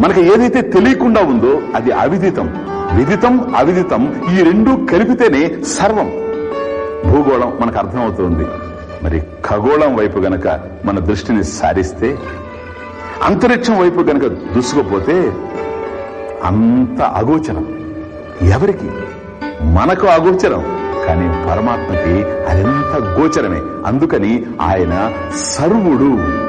మనకి ఏదైతే తెలియకుండా ఉందో అది అవిదితం. విదితం అవిదితం ఈ రెండు కలిపితేనే సర్వం. భూగోళం మనకు అర్థమవుతుంది. మరి ఖగోళం వైపు గనక మన దృష్టిని సారిస్తే అంతరిక్షం వైపు గనక దూసుకుపోతే అంత అగోచరం. ఎవరికి? మనకు అగోచరం. కానీ పరమాత్మకి అదంత గోచరమే. అందుకని ఆయన సర్వుడు.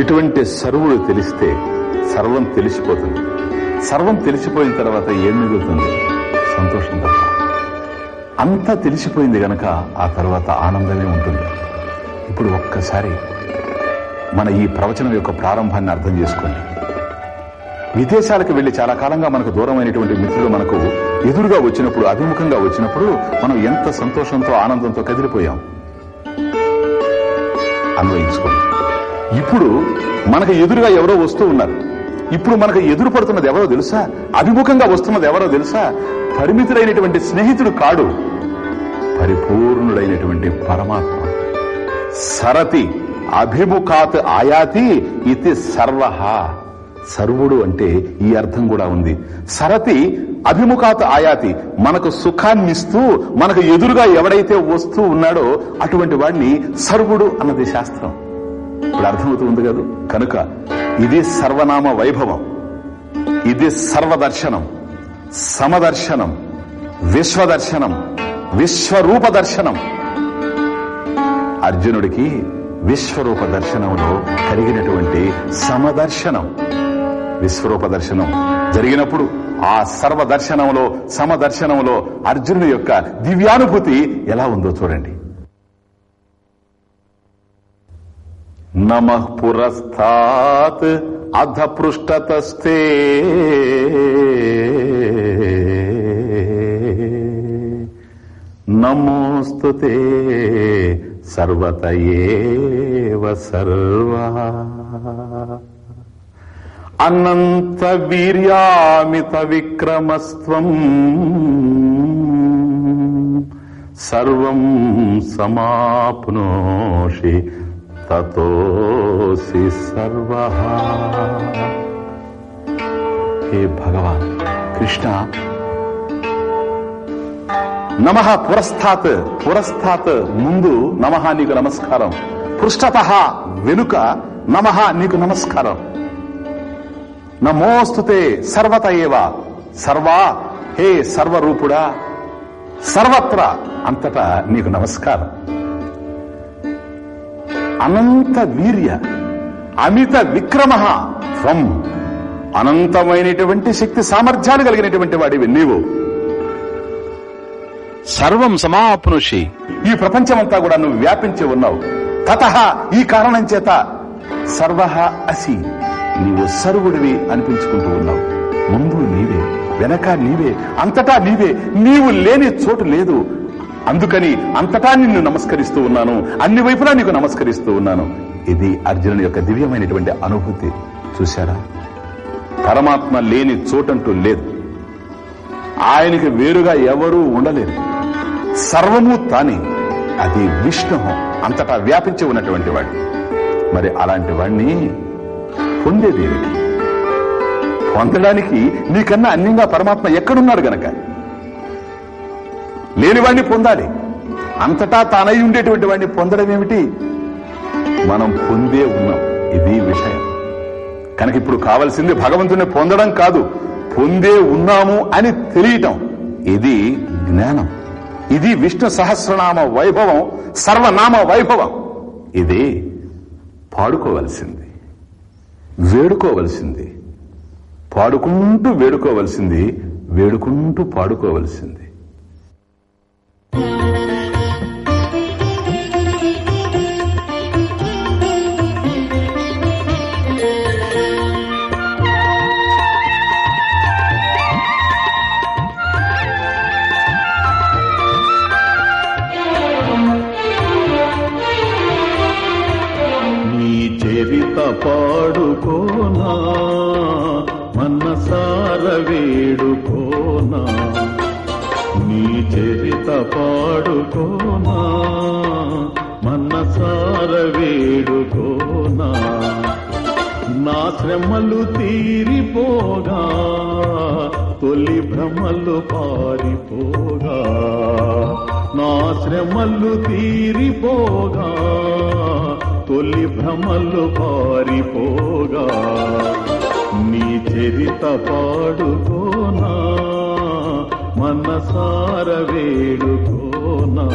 ఇటువంటి సర్వుడు తెలిస్తే సర్వం తెలిసిపోతుంది. సర్వం తెలిసిపోయిన తర్వాత ఏం మిగులుతుంది? సంతోషం తప్ప. అంతా తెలిసిపోయింది గనక ఆ తర్వాత ఆనందమే ఉంటుంది. ఇప్పుడు ఒక్కసారి మన ఈ ప్రవచనం యొక్క ప్రారంభాన్ని అర్థం చేసుకోండి. విదేశాలకు వెళ్ళి చాలా కాలంగా మనకు దూరమైనటువంటి మిత్రులు మనకు ఎదురుగా వచ్చినప్పుడు అభిముఖంగా వచ్చినప్పుడు మనం ఎంత సంతోషంతో ఆనందంతో కదిలిపోయాం? అన్వయించుకోండి. ఇప్పుడు మనకు ఎదురుగా ఎవరో వస్తూ ఉన్నారు. ఇప్పుడు మనకు ఎదురు పడుతున్నది ఎవరో తెలుసా? అభిముఖంగా వస్తున్నది ఎవరో తెలుసా? పరిమితుడైనటువంటి స్నేహితుడు కాడు. పరిపూర్ణుడైనటువంటి పరమాత్మ. సరతి అభిముఖాత్ ఆయాతి ఇది సర్వ సర్వుడు అంటే ఈ అర్థం కూడా ఉంది. సరతి అభిముఖాత్ ఆయాతి. మనకు సుఖాన్నిస్తూ మనకు ఎదురుగా ఎవడైతే వస్తూ ఉన్నాడో అటువంటి వాడిని సర్వుడు అన్నది శాస్త్రం. ఇప్పుడు అర్థమవుతుంది కదా? కనుక ఇది సర్వనామ వైభవం. ఇది సర్వదర్శనం. సమదర్శనం. విశ్వదర్శనం. విశ్వరూప దర్శనం అర్జునుడికి విశ్వరూప దర్శనంలో కలిగినటువంటి సమదర్శనం. విశ్వరూప దర్శనం జరిగినప్పుడు ఆ సర్వదర్శనంలో సమదర్శనంలో అర్జునుడి యొక్క దివ్యానుభూతి ఎలా ఉందో చూడండి. నమ పురస్థాత్ అధ పృష్ఠతస్తే నమోస్తు సర్వత సర్వా. అనంత వీర్యామిత విక్రమస్వం సర్వం సమాప్నోషి తతోసి సర్వ హే భగవాన్ కృష్ణ నమ పురస్థాత్ పురస్థాత్ ముందు నమ నీకు నమస్కారం పృష్ఠత వెనుక నమ నీకు నమస్కారం నమోస్తుతే సర్వత ఏవ సర్వా హే సర్వరూపుడా సర్వత్ర అంతటా నీకు నమస్కారం అనంత వీర్య అమిత విక్రమ త్వం. అనంతమైనటువంటి శక్తి సామర్థ్యాలు కలిగినటువంటి వాడివి నీవు. సర్వం సమాప్నుషి. ఈ ప్రపంచమంతా కూడా నువ్వు వ్యాపించి ఉన్నావు. తత ఈ కారణం చేత సర్వ అసి. నీవు సర్వుడివి అనిపించుకుంటూ ఉన్నావు. ముందు నీవే వెనక నీవే అంతటా నీవే. నీవు లేని చోటు లేదు. అందుకని అంతటా నిన్ను నమస్కరిస్తూ ఉన్నాను. అన్ని వైపులా నీకు నమస్కరిస్తూ ఉన్నాను. ఇది అర్జునుని యొక్క దివ్యమైనటువంటి అనుభూతి. చూశారా? పరమాత్మ లేని చోటంటూ లేదు. ఆయనకి వేరుగా ఎవరూ ఉండలేరు. సర్వము తానే. అది విష్ణు అంతటా వ్యాపించి ఉన్నటువంటి వాడు. మరి అలాంటి వాడిని పొందేది ఏమిటి? పొందడానికి నీకన్నా అన్యంగా పరమాత్మ ఎక్కడున్నాడు గనక? లేనివాడిని పొందాలి. అంతటా తానై ఉండేటువంటి వాడిని పొందడం ఏమిటి? మనం పొందే ఉన్నాం. ఇది విషయం. కనుక ఇప్పుడు కావలసింది భగవంతుని పొందడం కాదు పొందే ఉన్నాము అని తెలియటం. ఇది జ్ఞానం. ఇది విష్ణు సహస్రనామ వైభవం సర్వనామ వైభవం. ఇది పాడుకోవలసింది. వేడుకోవలసింది. పాడుకుంటూ వేడుకోవలసింది వేడుకుంటూ పాడుకోవలసింది. చరిత పాడుకోనా మనసార వేడుకోనా. నీ చరిత పాడుకోనా మన మనసార వేడుకోనా. నా శ్రమలు తీరిపోగా తొలి భ్రమలు పారిపోగా. నా శ్రమలు తీరిపోగా తొలి భ్రమలు పారిపోగా. నీ చరిత పాడుకోనా మనసార వేడుకోనా.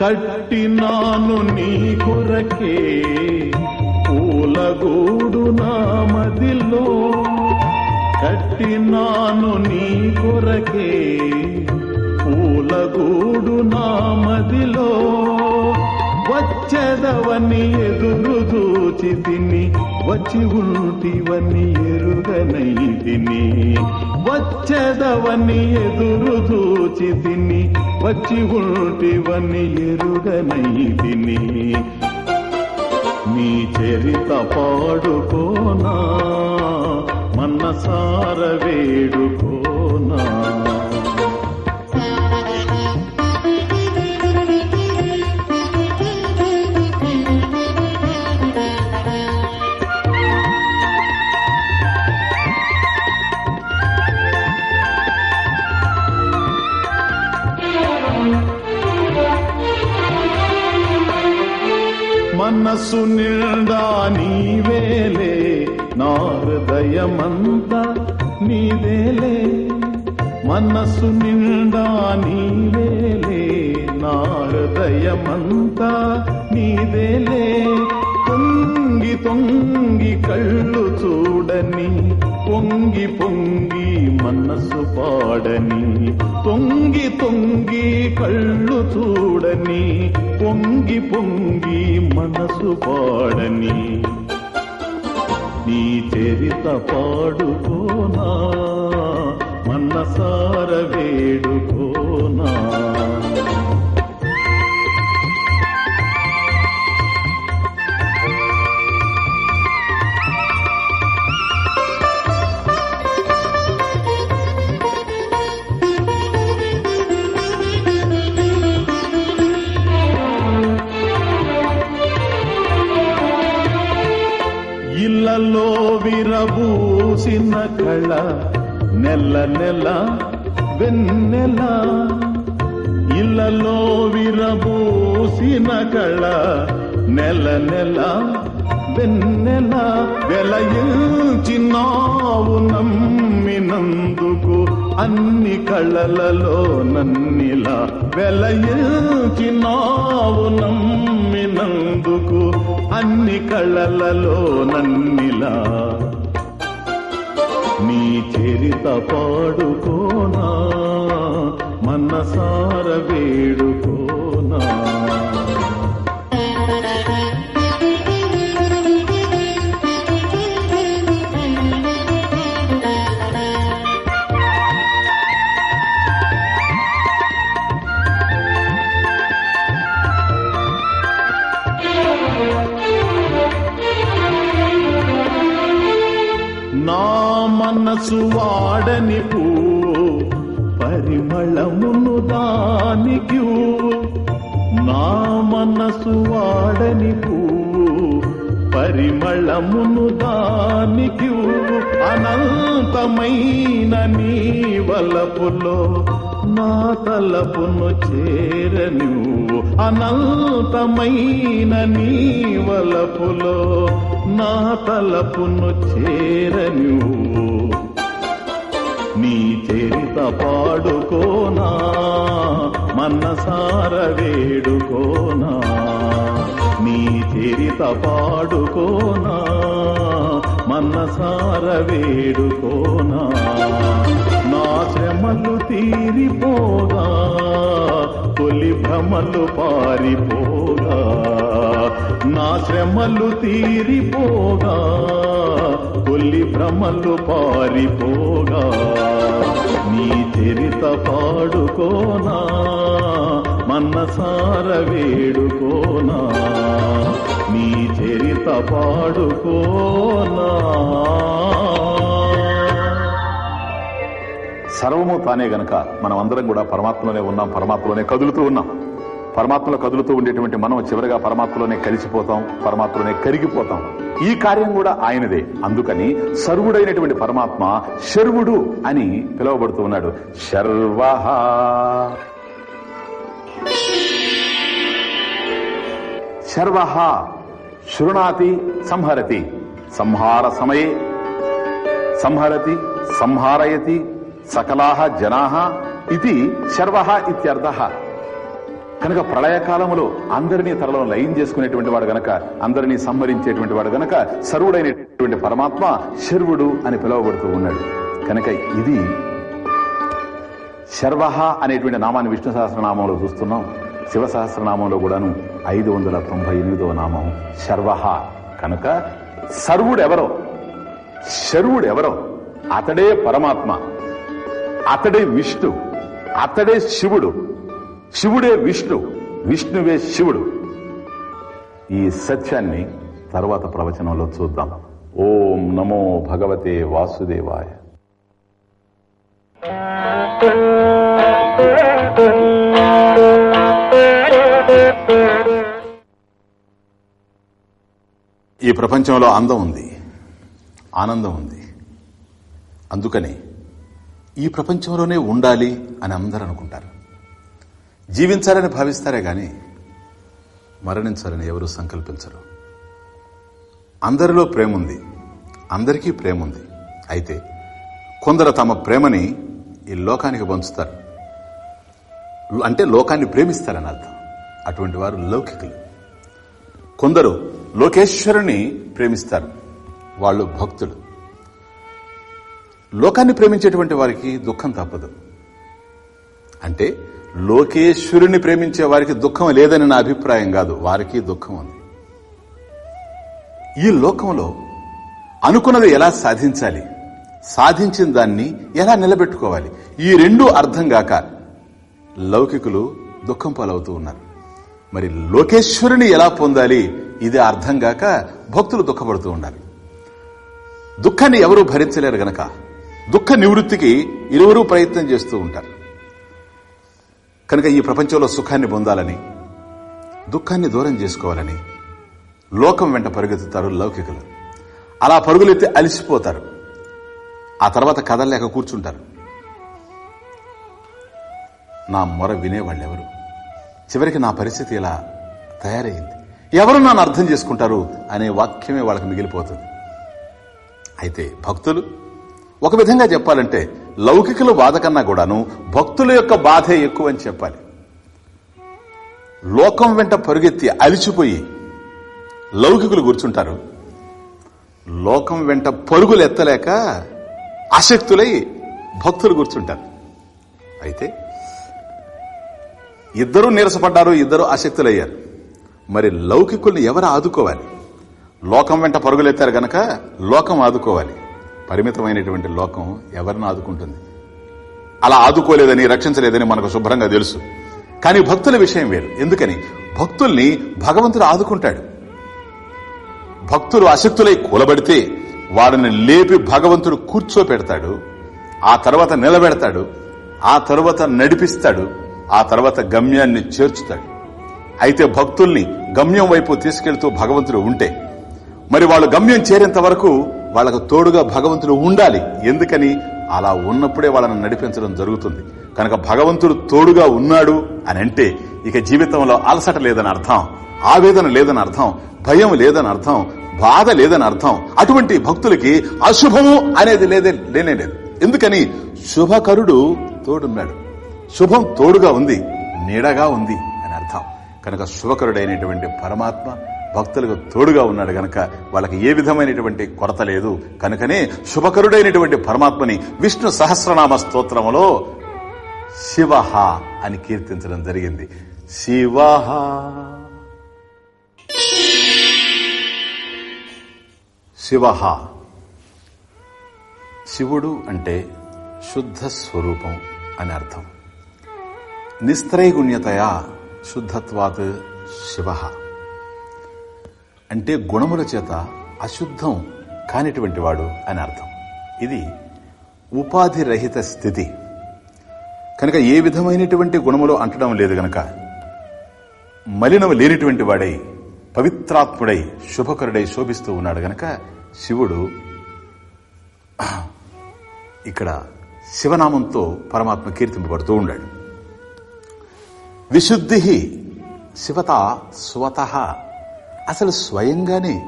కట్టినాను నీ కొరకే. గూడు నా మదిలో కట్టినాను నీ కొరకే. పూలగూడు నా మదిలో వచ్చేదవని ఎదురు దూచి తిని వచ్చి ఉంటివని ఎరుగనై తిని వచ్చేదవని ఎదురు దూచి తిని వచ్చి ఉంటివని ఎరుగనై తిని. నీ చరిత పాడుకోనా మనసార వేడుకోనా. మనసు నిండా నీవేలే నా హృదయమంతా నీవేలే. మనసు నిండా నీవేలే నా హృదయమంతా నీవేలే. పొంగి తొంగి కళ్ళు చూడని పొంగి పొంగి మనసు పాడని తొంగి తొంగి కళ్ళు చూడని పొంగి పొంగి పొంగి మనసు పాడని నీ చరిత పాడుకోనా మనసార వేడుకోనా. విరబూసిన కళ నెల నెల వెన్నెల. ఇళ్ళలో విరబూసిన కళ నెల నెల వెన్నెల. వెలయించినావు నమ్మినందుకు అన్ని కళ్ళలలో నన్నిలా వెలయించినావు నమ్మినందుకు అన్ని కళ్ళలలో నన్నిలా. నీ చరిత పాడుకోనా మనసార వేడుకోనా. మనసు వాడని పువ్వు పరిమళమును దానికి నా మనసు వాడని పువ్వు పరిమళమును దానికి అనంతమైన నీ వలపులో నా తలపును చేరను అనంతమైన నీ వలపులో నా తలపును చేరను నీ చరిత పాడుకోనా మనసార వేడుకోనా నీ చరిత పాడుకోనా మనసార వేడుకోనా. నా శ్రమలు తీరిపోగా తొలి భ్రమలు పారిపోగా నా శ్రమలు తీరిపోగా తొలి భ్రమలు పారిపోగా నీ చరిత పాడుకోనా మన్నసార వేడుకోనా నీ చరిత పాడుకోనా. సర్వము తానే గనక మనం అందరం కూడా పరమాత్మలోనే ఉన్నాం పరమాత్మలోనే కదులుతూ ఉన్నాం. పరమాత్మలో కదులుతూ ఉండేటువంటి మనం చివరిగా పరమాత్మలోనే కలిసిపోతాం పరమాత్మలోనే కరిగిపోతాం. ఈ కార్యం కూడా ఆయనదే. అందుకని సర్వుడైనటువంటి పరమాత్మ శర్వుడు అని పిలువబడుతూ ఉన్నాడు. శర్వ శర్వ శృణాతి సంహరతి. సంహార సమయే. సంహరతి సంహారయతి సకలాహ జనాహ ఇది శర్వ ఇత్యర్థ. కనుక ప్రళయకాలములో అందరినీ తరలో లయం చేసుకునేటువంటి వాడు గనక అందరినీ సంహరించేటువంటి వాడు గనక సర్వుడైనటువంటి పరమాత్మ శర్వుడు అని పిలువబడుతూ ఉన్నాడు. కనుక ఇది శర్వహ అనేటువంటి నామాన్ని విష్ణు సహస్రనామంలో చూస్తున్నాం. శివ సహస్రనామంలో కూడాను ఐదు వందల తొంభై ఎనిమిదవ నామం శర్వహ కనుక సర్వుడెవరో శర్వుడెవరో అతడే పరమాత్మ అతడే విష్ణు అతడే శివుడు శివుడే విష్ణు. విష్ణువే శివుడు. ఈ సత్యాన్ని తర్వాత ప్రవచనంలో చూద్దాం. ఓం నమో భగవతే వాసుదేవాయ. ఈ ప్రపంచంలో అందం ఉంది. ఆనందం ఉంది. అందుకని ఈ ప్రపంచంలోనే ఉండాలి అని అందరూ అనుకుంటారు జీవించాలని భావిస్తారే కానీ మరణించాలని ఎవరూ సంకల్పించరు. అందరిలో ప్రేమ ఉంది అందరికీ ప్రేమ ఉంది అయితే కొందరు తమ ప్రేమని ఈ లోకానికి పంచుతారు. అంటే లోకాన్ని ప్రేమిస్తారని అర్థం. అటువంటి వారు లౌకికులు. కొందరు లోకేశ్వరుని ప్రేమిస్తారు. వాళ్ళు భక్తులు. లోకాన్ని ప్రేమించేటువంటి వారికి దుఃఖం తప్పదు. అంటే లోకేశ్వరుని ప్రేమించే వారికి దుఃఖం లేదని నా అభిప్రాయం కాదు. వారికి దుఃఖం ఉంది. ఈ లోకంలో అనుకున్నది ఎలా సాధించాలి? సాధించిన దాన్ని ఎలా నిలబెట్టుకోవాలి? ఈ రెండు అర్థం గాక లౌకికులు దుఃఖం పాలవుతూ ఉన్నారు. మరి లోకేశ్వరుని ఎలా పొందాలి? ఇది అర్థం గాక భక్తులు దుఃఖపడుతూ ఉన్నారు దుఃఖాన్ని ఎవరూ భరించలేరు గనక. దుఃఖ నివృత్తికి ఇరువురూ ప్రయత్నం చేస్తూ ఉంటారు. కనుక ఈ ప్రపంచంలో సుఖాన్ని పొందాలని దుఃఖాన్ని దూరం చేసుకోవాలని లోకం వెంట పరుగెత్తుతారు లౌకికులు. అలా పరుగులెత్తి అలిసిపోతారు. ఆ తర్వాత కదలలేక కూర్చుంటారు. నా మొర వినేవాళ్ళెవరు? చివరికి నా పరిస్థితి ఇలా తయారైంది ఎవరు నన్ను అర్థం చేసుకుంటారు అనే వాక్యమే వాళ్ళకి మిగిలిపోతుంది. అయితే భక్తులు ఒక విధంగా చెప్పాలంటే లౌకికుల బాధ కన్నా కూడాను భక్తుల యొక్క బాధే ఎక్కువ అని చెప్పాలి. లోకం వెంట పరుగెత్తి అలిచిపోయి లౌకికులు కూర్చుంటారు. లోకం వెంట పరుగులు ఎత్తలేక అశక్తులై భక్తులు కూర్చుంటారు. అయితే ఇద్దరూ నీరసపడ్డారు ఇద్దరు అశక్తులయ్యారు మరి లౌకికుల్ని ఎవరు ఆదుకోవాలి? లోకం వెంట పరుగులెత్తారు గనక లోకం ఆదుకోవాలి. పరిమితమైనటువంటి లోకం ఎవరిని ఆదుకుంటుంది? అలా ఆదుకోలేదని రక్షించలేదని మనకు శుభ్రంగా తెలుసు. కానీ భక్తుల విషయం వేరు. ఎందుకని? భక్తుల్ని భగవంతుడు ఆదుకుంటాడు. భక్తులు అశక్తులై కూలబడితే వారిని లేపి భగవంతుడు కూర్చోపెడతాడు. ఆ తర్వాత నిలబెడతాడు. ఆ తర్వాత నడిపిస్తాడు. ఆ తర్వాత గమ్యాన్ని చేర్చుతాడు. అయితే భక్తుల్ని గమ్యం వైపు తీసుకెళ్తూ భగవంతుడు ఉంటే మరి వాళ్ళు గమ్యం చేరేంత వరకు వాళ్ళకు తోడుగా భగవంతుడు ఉండాలి. ఎందుకని? అలా ఉన్నప్పుడే వాళ్ళని నడిపించడం జరుగుతుంది. కనుక భగవంతుడు తోడుగా ఉన్నాడు అని అంటే ఇక జీవితంలో అలసట లేదని అర్థం ఆవేదన లేదని అర్థం భయం లేదని అర్థం బాధ లేదని అర్థం. అటువంటి భక్తులకి అశుభము అనేది లేదే లేనే లేదు. ఎందుకని? శుభకరుడు తోడున్నాడు. శుభం తోడుగా ఉంది నీడగా ఉంది అని అర్థం. కనుక శుభకరుడైనటువంటి పరమాత్మ భక్తులకు తోడుగా ఉన్నాడు గనక వాళ్ళకి ఏ విధమైనటువంటి కొరత లేదు. కనుకనే శుభకరుడైనటువంటి పరమాత్మని విష్ణు సహస్రనామ స్తోత్రములో శివ అని కీర్తించడం జరిగింది. శివ శివ శివుడు అంటే శుద్ధ స్వరూపం అని అర్థం. నిస్త్రైగుణ్యతయా శుద్ధత్వాత్ శివ అంటే గుణముల చేత అశుద్ధం కానిటువంటి వాడు అని అర్థం. ఇది ఉపాధి రహిత స్థితి. కనుక ఏ విధమైనటువంటి గుణములు అంటడం లేదు గనక మలినము లేనిటువంటి వాడై పవిత్రాత్ముడై శుభకరుడై శోభిస్తూ ఉన్నాడు గనక శివుడు ఇక్కడ శివనామంతో పరమాత్మ కీర్తింపబడుతూ ఉన్నాడు. విశుద్ధి శివత స్వత అసలు స్వయంగానే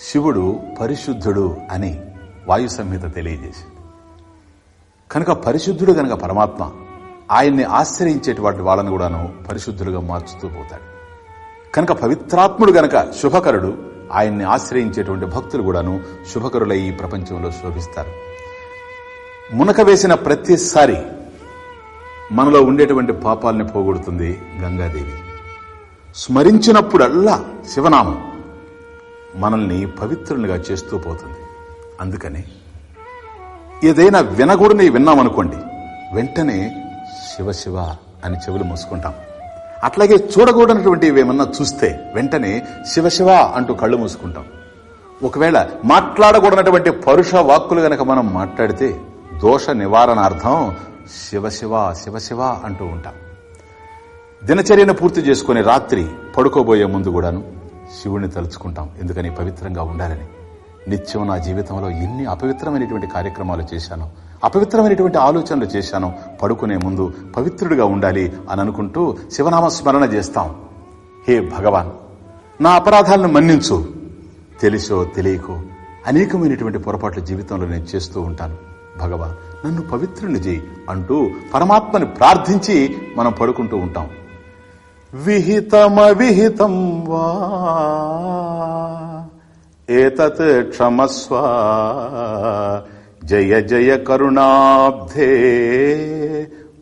శివుడు పరిశుద్ధుడు అని వాయు సంహిత తెలియజేసింది. కనుక పరిశుద్ధుడు కనుక పరమాత్మ ఆయన్ని ఆశ్రయించేటువంటి వాళ్ళను కూడాను పరిశుద్ధులుగా మార్చుతూ పోతాడు. కనుక పవిత్రాత్ముడు గనక శుభకరుడు ఆయన్ని ఆశ్రయించేటువంటి భక్తులు కూడాను శుభకరులై ఈ ప్రపంచంలో శోభిస్తారు. మునక వేసిన ప్రతిసారి మనలో ఉండేటువంటి పాపాలని పోగొడుతుంది గంగాదేవి. స్మరించినప్పుడల్లా శివనామం మనల్ని పవిత్రునిగా చేస్తూ పోతుంది. అందుకని ఏదైనా వినకూడని విన్నామనుకోండి వెంటనే శివ శివ అని చెవులు మూసుకుంటాం. అట్లాగే చూడకూడనటువంటివి ఏమన్నా చూస్తే వెంటనే శివ శివ అంటూ కళ్ళు మూసుకుంటాం. ఒకవేళ మాట్లాడకూడనటువంటి పరుష వాక్కులు గనక మనం మాట్లాడితే దోష నివారణార్థం శివ శివ శివ శివ అంటూ ఉంటాం. దినచర్యను పూర్తి చేసుకుని రాత్రి పడుకోబోయే ముందు కూడాను శివుణ్ణి తలుచుకుంటాం. ఎందుకని పవిత్రంగా ఉండాలని. నిత్యం నా జీవితంలో ఎన్ని అపవిత్రమైనటువంటి కార్యక్రమాలు చేశాను అపవిత్రమైనటువంటి ఆలోచనలు చేశాను పడుకునే ముందు పవిత్రుడిగా ఉండాలి అని అనుకుంటూ శివనామ స్మరణ చేస్తాం. హే భగవాన్ నా అపరాధాలను మన్నించు. తెలిసో తెలియకో అనేకమైనటువంటి పొరపాట్లు జీవితంలో నేను చేస్తూ ఉంటాను. భగవాన్ నన్ను పవిత్రుని చేయి అంటూ పరమాత్మని ప్రార్థించి మనం పడుకుంటూ ఉంటాం. విహితమవిహితం వా. ఏతత్ క్షమస్వ. జయ జయ కరుణాబ్ధే.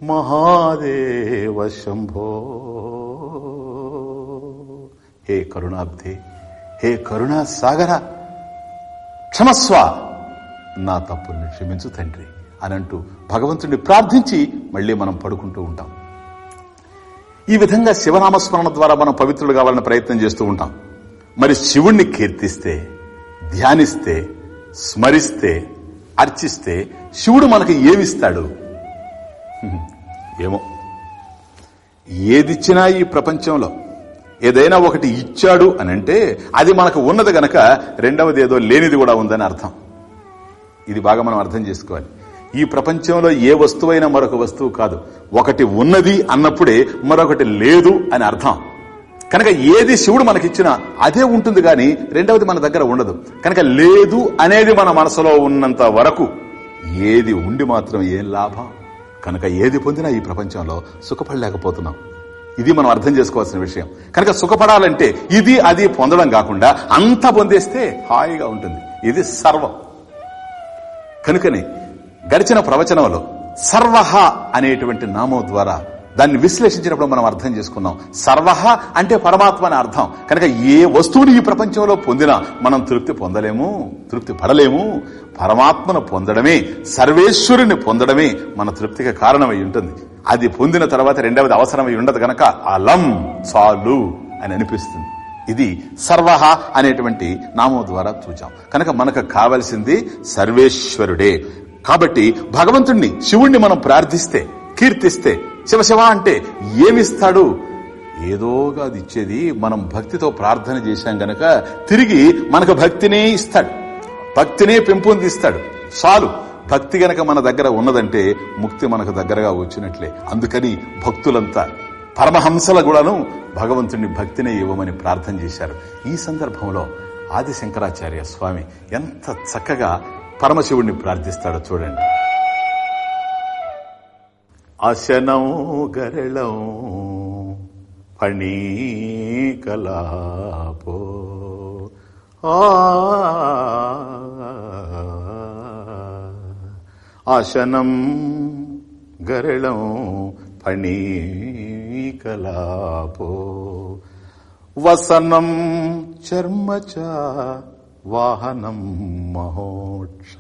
మహాదేవ శంభో. హే కరుణాబ్ధే హే కరుణా సాగర. క్షమస్వ. నా తప్పుని క్షమించు తండ్రి అని అంటూ భగవంతుడిని ప్రార్థించి మళ్ళీ మనం పడుకుంటూ ఉంటాం. ఈ విధంగా శివనామస్మరణ ద్వారా మనం పవిత్రులు కావాలని ప్రయత్నం చేస్తూ ఉంటాం. మరి శివుణ్ణి కీర్తిస్తే ధ్యానిస్తే స్మరిస్తే అర్చిస్తే శివుడు మనకి ఏమిస్తాడు? ఏమో. ఏదిచ్చినా ఈ ప్రపంచంలో ఏదైనా ఒకటి ఇచ్చాడు అని అంటే అది మనకు ఉన్నది గనక రెండవది ఏదో లేనిది కూడా ఉందని అర్థం. ఇది బాగా మనం అర్థం చేసుకోవాలి. ఈ ప్రపంచంలో ఏ వస్తువైనా మరొక వస్తువు కాదు. ఒకటి ఉన్నది అన్నప్పుడే మరొకటి లేదు అని అర్థం. కనుక ఏది శివుడు మనకిచ్చినా అదే ఉంటుంది కానీ రెండవది మన దగ్గర ఉండదు. కనుక లేదు అనేది మన మనసులో ఉన్నంత వరకు ఏది ఉండి మాత్రం ఏం లాభం? కనుక ఏది పొందినా ఈ ప్రపంచంలో సుఖపడలేకపోతున్నాం. ఇది మనం అర్థం చేసుకోవాల్సిన విషయం. కనుక సుఖపడాలంటే ఇది అది పొందడం కాకుండా అంతా పొందేస్తే హాయిగా ఉంటుంది. ఇది సర్వం. కనుకనే గడిచిన ప్రవచనంలో సర్వహ అనేటువంటి నామం ద్వారా దాన్ని విశ్లేషించినప్పుడు మనం అర్థం చేసుకున్నాం. సర్వహ అంటే పరమాత్మ అని అర్థం. కనుక ఏ వస్తువుని ఈ ప్రపంచంలో పొందినా మనం తృప్తి పొందలేము తృప్తి పడలేము. పరమాత్మను పొందడమే సర్వేశ్వరుని పొందడమే మన తృప్తికి కారణమై ఉంటుంది. అది పొందిన తర్వాత రెండవది అవసరమై ఉండదు గనక అలం చాలు అని అనిపిస్తుంది. ఇది సర్వహ అనేటువంటి నామం ద్వారా చూచాం. కనుక మనకు కావలసింది సర్వేశ్వరుడే. కాబట్టి భగవంతుణ్ణి శివుణ్ణి మనం ప్రార్థిస్తే కీర్తిస్తే శివశివ అంటే ఏమిస్తాడు? ఏదోగా అది ఇచ్చేది మనం భక్తితో ప్రార్థన చేశాం గనక తిరిగి మనకు భక్తినే ఇస్తాడు. భక్తినే పెంపొందిస్తాడు చాలు. భక్తి గనక మన దగ్గర ఉన్నదంటే ముక్తి మనకు దగ్గరగా వచ్చినట్లే. అందుకని భక్తులంతా పరమహంసల కూడాను భగవంతుని భక్తినే ఇవ్వమని ప్రార్థన చేశారు. ఈ సందర్భంలో ఆది శంకరాచార్య స్వామి ఎంత చక్కగా పరమశివుణ్ణి ప్రార్థిస్తాడు చూడండి. అశనం గరళం ఫణీకలాపో. కలాపో ఆశనం గరళం ఫణీకలాపో. వసనం చర్మ వాహనం మహోక్ష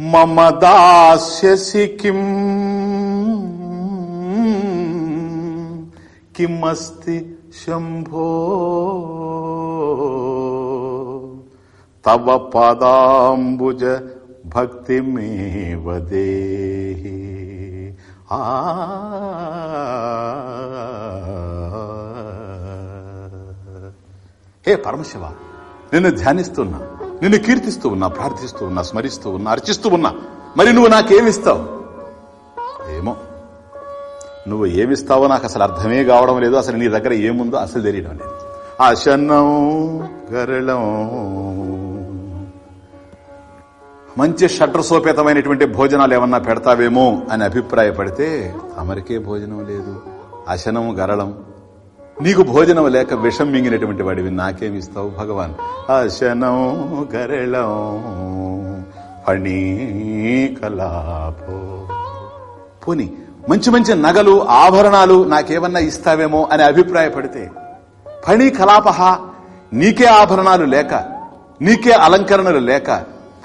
మమ దాస్యసి కిం? కిమస్తి శంభో? తవ పదాంబుజ భక్తి దేహి. ఆ హే పరమశివ నిన్ను ధ్యానిస్తున్నా నిన్ను కీర్తిస్తూ ఉన్నా ప్రార్థిస్తూ ఉన్నా స్మరిస్తూ ఉన్నా అర్చిస్తూ ఉన్నా మరి నువ్వు నాకేమిస్తావు? ఏమో. నువ్వు ఏమిస్తావో నాకు అసలు అర్థమే కావడం లేదు అసలు నీ దగ్గర ఏముందో అసలు తెలియడం లేదు. అశనం గరళం మంచి షడ్రసోపేతమైనటువంటి భోజనాలు ఏమన్నా పెడతావేమో అని అభిప్రాయపడితే తమరికే భోజనం లేదు. అశనం గరళం నీకు భోజనం లేక విషం మింగినటువంటి వాడివి నాకేమిస్తావు భగవాన్? అశనం గరళం పణీ కలాపో పోని మంచి మంచి నగలు ఆభరణాలు నాకేమన్నా ఇస్తావేమో అని అభిప్రాయపడితే పణి కలాపహ నీకే ఆభరణాలు లేక నీకే అలంకరణలు లేక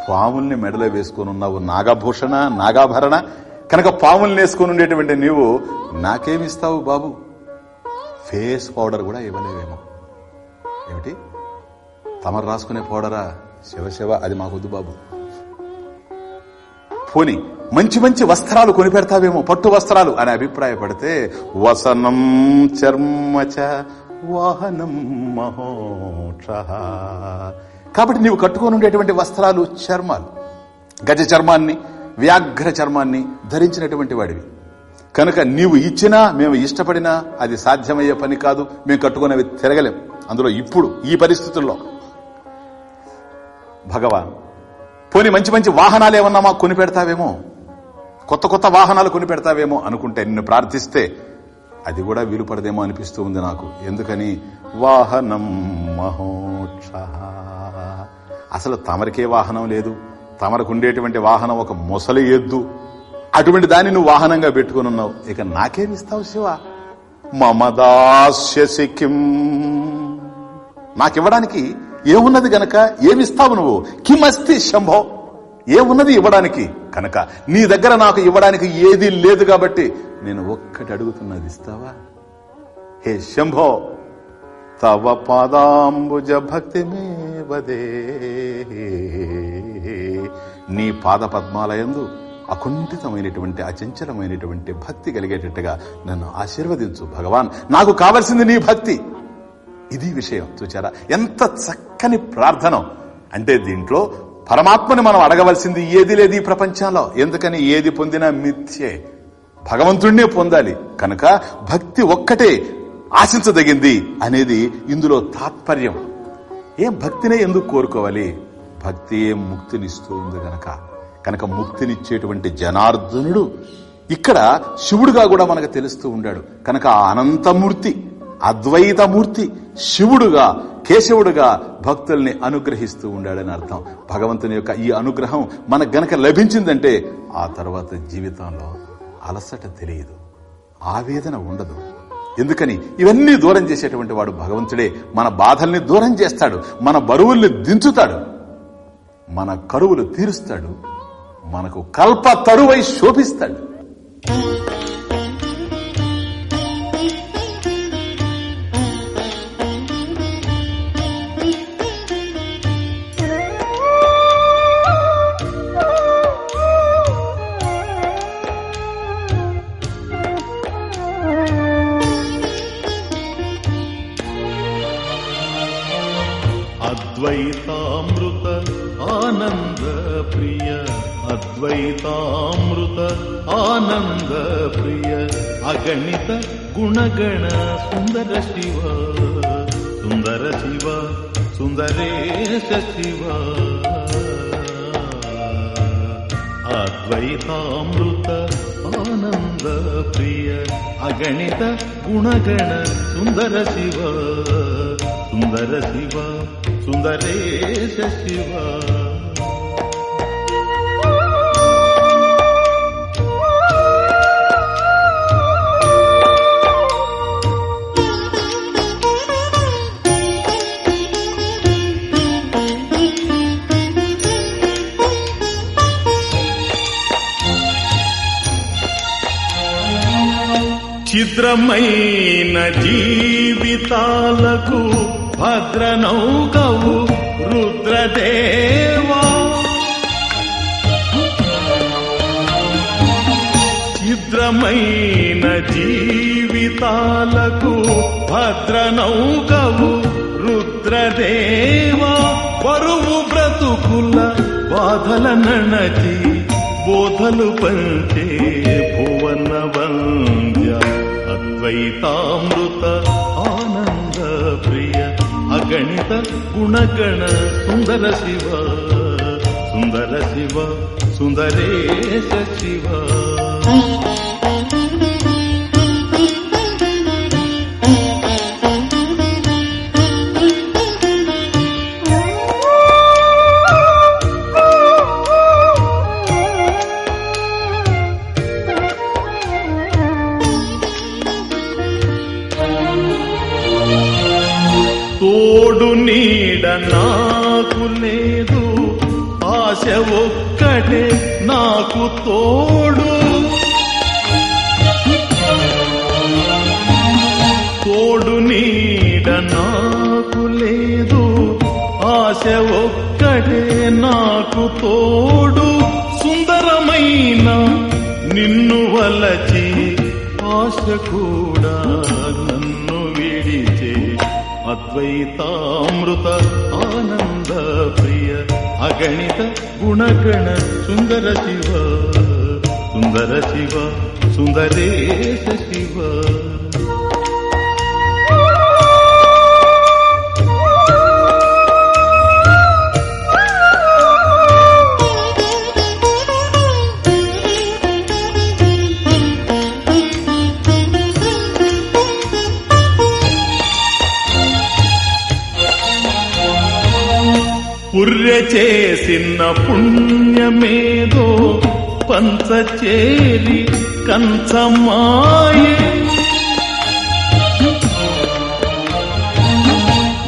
పాముల్ని మెడలో వేసుకొని ఉన్నావు నాగభూషణ నాగాభరణ కనుక పాముల్ని వేసుకొని ఉండేటువంటి నీవు నాకేమిస్తావు బాబు? ఫేస్ పౌడర్ కూడా ఇవ్వలేవేమో. ఏమిటి? తమరు రాసుకునే పౌడరా? శివ శివ అది మాకొద్దు బాబు. పోని మంచి మంచి వస్త్రాలు కొని పెడతావేమో పట్టు వస్త్రాలు అని అభిప్రాయపడితే వసనం చర్మచ వాహనం మహోక్ష కాబట్టి నీవు కట్టుకొని ఉండేటువంటి వస్త్రాలు చర్మాలు. గజ చర్మాన్ని వ్యాఘ్ర చర్మాన్ని ధరించినటువంటి వాడివి. కనుక నీవు ఇచ్చినా మేము ఇష్టపడినా అది సాధ్యమయ్యే పని కాదు. మేము కట్టుకునేవి తిరగలేం. అందులో ఇప్పుడు ఈ పరిస్థితుల్లో. భగవాన్ పోని మంచి మంచి వాహనాలు ఏమన్నా మాకు కొని పెడతావేమో? కొత్త కొత్త వాహనాలు కొని పెడతావేమో అనుకుంటే నిన్ను ప్రార్థిస్తే అది కూడా వీలు పడదేమో అనిపిస్తూ ఉంది నాకు. ఎందుకని? వాహనం మహోక్ష. అసలు తమరికే వాహనం లేదు. తమరకు ఉండేటువంటి వాహనం ఒక మొసలి ఎద్దు. అటువంటి దాన్ని నువ్వు వాహనంగా పెట్టుకుని ఉన్నావు. ఇక నాకేమిస్తావు శివ? మమదాస్యసి నాకివ్వడానికి ఏమున్నది గనక? ఏమిస్తావు నువ్వు? కిమస్తి శంభో. ఏమున్నది ఇవ్వడానికి? కనుక నీ దగ్గర నాకు ఇవ్వడానికి ఏది లేదు కాబట్టి నేను ఒక్కటి అడుగుతున్నది ఇస్తావా? హే శంభో తవ పాదాంబుజ భక్తి వదే నీ పాద పద్మాలయందు అకుంఠితమైనటువంటి అచంచలమైనటువంటి భక్తి కలిగేటట్టుగా నన్ను ఆశీర్వదించు భగవాన్. నాకు కావలసింది నీ భక్తి. ఇది విషయం చూచారా? ఎంత చక్కని ప్రార్థన. అంటే దీంట్లో పరమాత్మని మనం అడగవలసింది ఏది లేదు ఈ ప్రపంచంలో. ఎందుకని? ఏది పొందినా మిథ్యే. భగవంతుణ్ణే పొందాలి. కనుక భక్తి ఒక్కటే ఆశించదగింది అనేది ఇందులో తాత్పర్యం. ఏం భక్తినే ఎందుకు కోరుకోవాలి? భక్తి ముక్తినిస్తూ ఉంది గనక. కనుక ముక్తినిచ్చేటువంటి జనార్దనుడు ఇక్కడ శివుడుగా కూడా మనకు తెలుస్తూ ఉండాడు. కనుక అనంతమూర్తి అద్వైతమూర్తి శివుడుగా కేశవుడుగా భక్తుల్ని అనుగ్రహిస్తూ ఉండాడని అర్థం. భగవంతుని యొక్క ఈ అనుగ్రహం మనకు గనక లభించిందంటే ఆ తర్వాత జీవితంలో అలసట తెలియదు ఆవేదన ఉండదు. ఎందుకని? ఇవన్నీ దూరం చేసేటువంటి వాడు భగవంతుడే. మన బాధల్ని దూరం చేస్తాడు మన బరువుల్ని దించుతాడు మన కరువులు తీరుస్తాడు. మనకు కల్ప తరువై శోభిస్తాడు. అగణిత గుణగణ సుందర శివ సుందర శివ సుందరేశ శివ అద్వైతామృత ఆనంద ప్రియ అగణిత గుణగణ సుందర శివ సుందర శివ సుందరేశ శివ ఛిద్రమైన జీవితాలకు భద్రనౌకవు రుద్రదేవా. ఛిద్రమైన జీవితాలకు భద్రనౌకవు రుద్రదేవా. పరువు బ్రతుకుల బాధల నణచి బోధలు పంచే భువన వంద్య అద్వైతామృత ఆనంద ప్రియ అగణిత గుణగణ సుందర శివ సుందర శివ సుందరేశ ബോധക്കൂടാന്നു വിളിച്ച് അദ്വൈതാമൃത ആനന്ദ പ്രിയ അഗണിത ഗുണഗണ സുന്ദര ശിവ സുന്ദര ശിവ സുന്ദരേശ ശിവ చేసిన పుణ్యమేదో పంచచేరి కంచమాయ.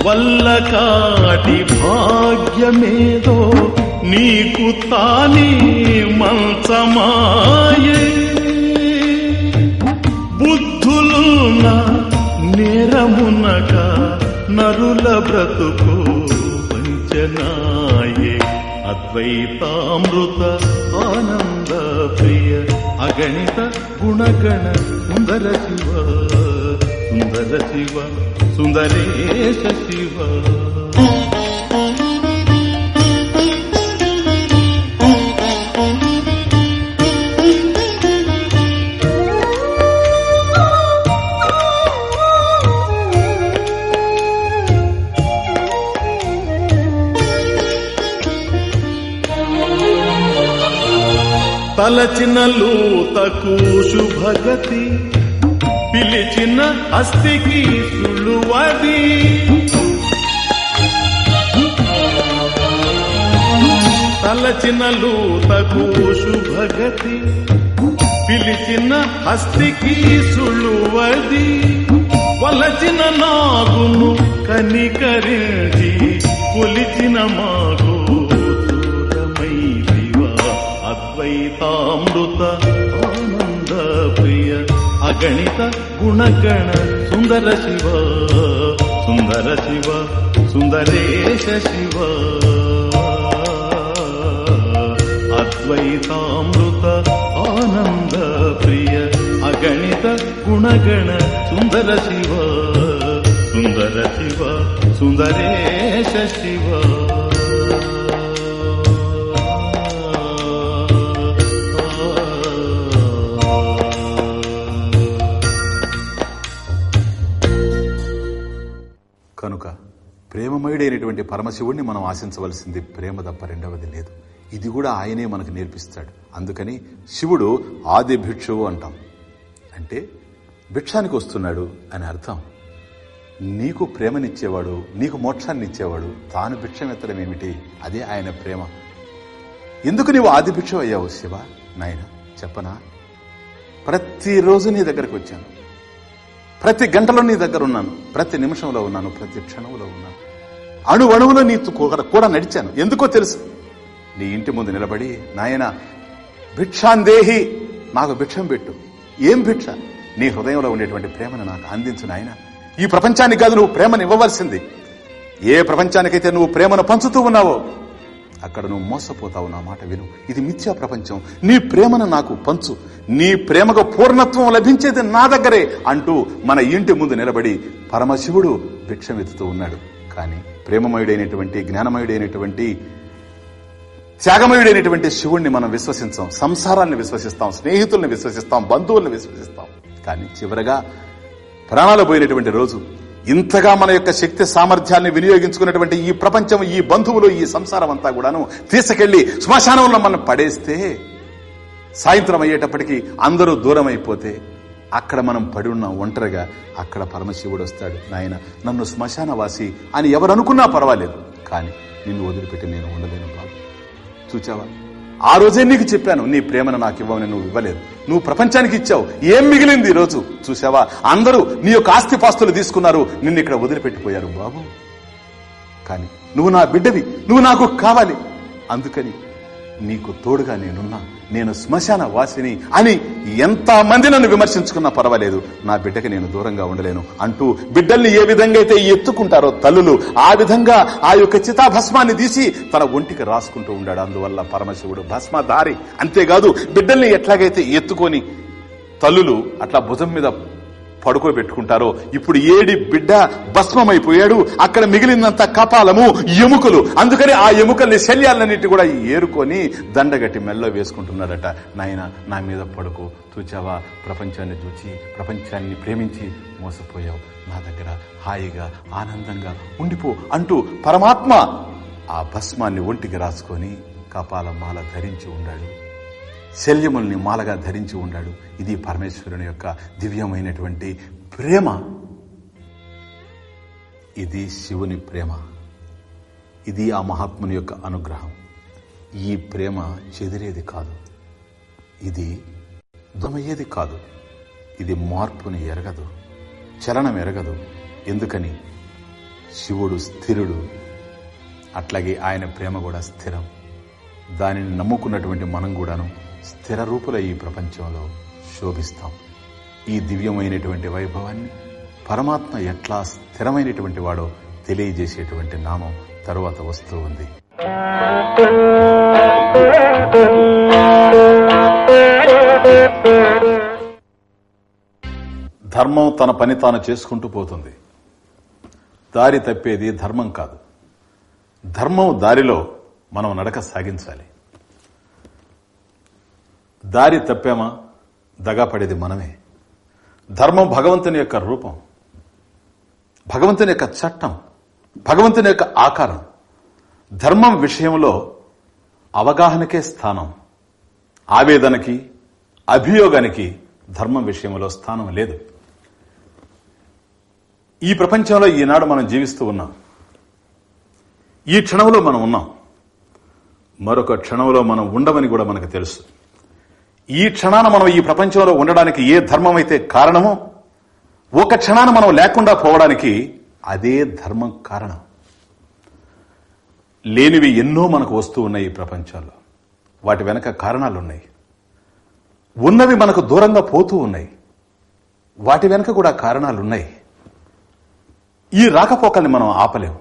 వల్ల కాటి భాగ్యమేదో నీకు తానే మంచమాయే. బుద్ధులున్న నేరమునక నరుల బ్రతుకు వంచనాయే అద్వైతామృత ఆనంద ప్రియ అగణిత గుణగణ సుందర శివ సుందర శివ సుందరేశ శివ. తలచిన లూతకు శుభగతి పిలిచిన అస్థికి సులువది తలచిన లూతకు శుభగతి పిలిచిన హస్తికి సులువది వలచిన నాగును కనికరించి కొలిచిన మాకు ललितामृत आनन्दप्रिय अगणित गुणगण सुन्दर शिव सुन्दर शिव सुन्दरेश शिव अद्वैतामृत आनन्दप्रिय अगणित गुणगण सुन्दर शिव सुन्दर शिव सुन्दरेश शिव పరమశివుణ్ణి మనం ఆశించవలసింది ప్రేమ తప్ప రెండవది లేదు. ఇది కూడా ఆయనే మనకు నేర్పిస్తాడు. అందుకని శివుడు ఆది భిక్షువు అంటాం. అంటే భిక్షానికి వస్తున్నాడు అని అర్థం. నీకు ప్రేమనిచ్చేవాడు నీకు మోక్షాన్ని ఇచ్చేవాడు తాను భిక్షం ఎత్తడం ఏమిటి? అదే ఆయన ప్రేమ. ఎందుకు నీవు ఆది భిక్షు అయ్యావు శివ? నాయన చెప్పనా? ప్రతిరోజు నీ దగ్గరకు వచ్చాను. ప్రతి గంటలో నీ దగ్గర ఉన్నాను. ప్రతి నిమిషంలో ఉన్నాను. ప్రతి క్షణంలో ఉన్నాను. అణువణువులో నీ నీతో కూడా కూడా నడిచాను. ఎందుకో తెలుసు. నీ ఇంటి ముందు నిలబడి నాయన భిక్షాందేహి నాకు భిక్షం పెట్టు. ఏం భిక్ష? నీ హృదయంలో ఉండేటువంటి ప్రేమను నాకు అందించు నాయన. ఈ ప్రపంచానికి కాదు నువ్వు ప్రేమను ఇవ్వవలసింది. ఏ ప్రపంచానికైతే నువ్వు ప్రేమను పంచుతూ ఉన్నావో అక్కడ నువ్వు మోసపోతావు నా మాట విను. ఇది మిథ్యా ప్రపంచం. నీ ప్రేమను నాకు పంచు. నీ ప్రేమకు పూర్ణత్వం లభించేది నా దగ్గరే అంటూ మన ఇంటి ముందు నిలబడి పరమశివుడు భిక్షమెత్తుతూ ఉన్నాడు. కానీ ప్రేమమయుడైనటువంటి జ్ఞానమయుడైనటువంటి త్యాగమయుడైనటువంటి శివుణ్ణి మనం విశ్వసించాం. సంసారాన్ని విశ్వసిస్తాం స్నేహితుల్ని విశ్వసిస్తాం బంధువుల్ని విశ్వసిస్తాం. కానీ చివరగా ప్రాణాలు పోయినటువంటి రోజు ఇంతగా మన యొక్క శక్తి సామర్థ్యాన్ని వినియోగించుకున్నటువంటి ఈ ప్రపంచం ఈ బంధువులు ఈ సంసారం అంతా కూడాను తీసుకెళ్ళి శ్మశానంలో మనం పడేస్తే సాయంత్రం అయ్యేటప్పటికి అందరూ దూరం అయిపోతే అక్కడ మనం పడి ఉన్న ఒంటరిగా అక్కడ పరమశివుడు వస్తాడు. నాయన నన్ను శ్మశానవాసి అని ఎవరు అనుకున్నా పర్వాలేదు కానీ నిన్ను వదిలిపెట్టి నేను ఉండలేను బాబు. చూచావా? ఆ రోజే నీకు చెప్పాను నీ ప్రేమను నాకు ఇవ్వమని నువ్వు ఇవ్వలేదు. నువ్వు ప్రపంచానికి ఇచ్చావు ఏం మిగిలింది ఈరోజు రోజు? చూసావా అందరూ నీ యొక్క ఆస్తిపాస్తులు తీసుకున్నారు నిన్ను ఇక్కడ వదిలిపెట్టిపోయారు బాబు. కానీ నువ్వు నా బిడ్డవి నువ్వు నాకు కావాలి. అందుకని నీకు తోడుగా నేనున్నా. నేను శ్మశాన వాసిని అని ఎంత మంది నన్ను విమర్శించుకున్నా పర్వాలేదు. నా బిడ్డకి నేను దూరంగా ఉండలేను అంటూ బిడ్డల్ని ఏ విధంగా అయితే ఎత్తుకుంటారో తల్లులు ఆ విధంగా ఆ యొక్క చితాభస్మాన్ని తీసి తన ఒంటికి రాసుకుంటూ ఉండాడు. అందువల్ల పరమశివుడు భస్మధారి. అంతేకాదు బిడ్డల్ని ఎట్లాగైతే ఎత్తుకొని తల్లులు అట్లా భుజం మీద పడుకోబెట్టుకుంటారో. ఇప్పుడు ఏడి బిడ్డ భస్మమైపోయాడు. అక్కడ మిగిలినంత కపాలము ఎముకలు. అందుకని ఆ ఎముకల్ని శల్యాలన్నిటి కూడా ఏరుకొని దండగట్టి మెల్ల వేసుకుంటున్నాడట. నాయన నా మీద పడుకో. చూచావా? ప్రపంచాన్ని చూచి ప్రపంచాన్ని ప్రేమించి మోసపోయావు. నా దగ్గర హాయిగా ఆనందంగా ఉండిపో అంటూ పరమాత్మ ఆ భస్మాన్ని ఒంటికి రాసుకొని కపాల మాల ధరించి ఉండాడు. శల్యముల్ని మాలగా ధరించి ఉండాడు. ఇది పరమేశ్వరుని యొక్క దివ్యమైనటువంటి ప్రేమ. ఇది శివుని ప్రేమ. ఇది ఆ మహాత్ముని యొక్క అనుగ్రహం. ఈ ప్రేమ చెదిరేది కాదు. ఇది దుమయ్యేది కాదు. ఇది మార్పుని ఎరగదు. చలనం ఎరగదు. ఎందుకని? శివుడు స్థిరుడు. అట్లాగే ఆయన ప్రేమ కూడా స్థిరం. దానిని నమ్ముకున్నటువంటి మనం కూడాను స్థిర రూపుల ఈ ప్రపంచంలో శోభిస్తాం. ఈ దివ్యమైనటువంటి వైభవాన్ని పరమాత్మ ఎట్లా స్థిరమైనటువంటి వాడో తెలియజేసేటువంటి నామం తరువాత వస్తూ ఉంది. ధర్మం తన పని తాను చేసుకుంటూ పోతుంది. దారి తప్పేది ధర్మం కాదు. ధర్మం దారిలో మనం నడక సాగించాలి. దారి తప్పామా దగాపడేది మనమే. ధర్మం భగవంతుని యొక్క రూపం భగవంతుని యొక్క చట్టం భగవంతుని యొక్క ఆకారం. ధర్మం విషయంలో అవగాహనకే స్థానం. ఆవేదనకి అభియోగానికి ధర్మం విషయంలో స్థానం లేదు. ఈ ప్రపంచంలో ఈనాడు మనం జీవిస్తూ ఉన్నాం. ఈ క్షణంలో మనం ఉన్నాం. మరొక క్షణంలో మనం ఉండమని కూడా మనకు తెలుసు. ఈ క్షణాన మనం ఈ ప్రపంచంలో ఉండడానికి ఏ ధర్మం అయితే కారణమో ఒక క్షణాన మనం లేకుండా పోవడానికి అదే ధర్మం కారణం. లేనివి ఎన్నో మనకు వస్తూ ఉన్నాయి ఈ ప్రపంచంలో. వాటి వెనక కారణాలున్నాయి. ఉన్నవి మనకు దూరంగా పోతూ ఉన్నాయి. వాటి వెనక కూడా కారణాలున్నాయి. ఈ రాకపోకల్ని మనం ఆపలేం.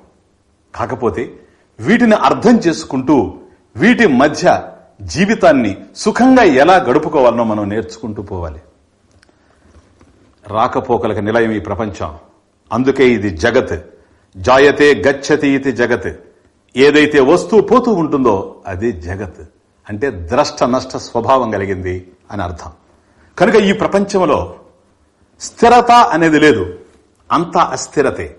కాకపోతే వీటిని అర్థం చేసుకుంటూ వీటి మధ్య జీవితాన్ని సుఖంగా ఎలా గడుపుకోవాలనో మనం నేర్చుకుంటూ పోవాలి. రాకపోకలకు నిలయం ఈ ప్రపంచం. అందుకే ఇది జగత్. జాయతే గచ్చతి ఇది జగత్. ఏదైతే వస్తూ పోతూ ఉంటుందో అది జగత్. అంటే ద్రష్ట నష్ట స్వభావం కలిగింది అని అర్థం. కనుక ఈ ప్రపంచంలో స్థిరత అనేది లేదు. అంత అస్థిరతే.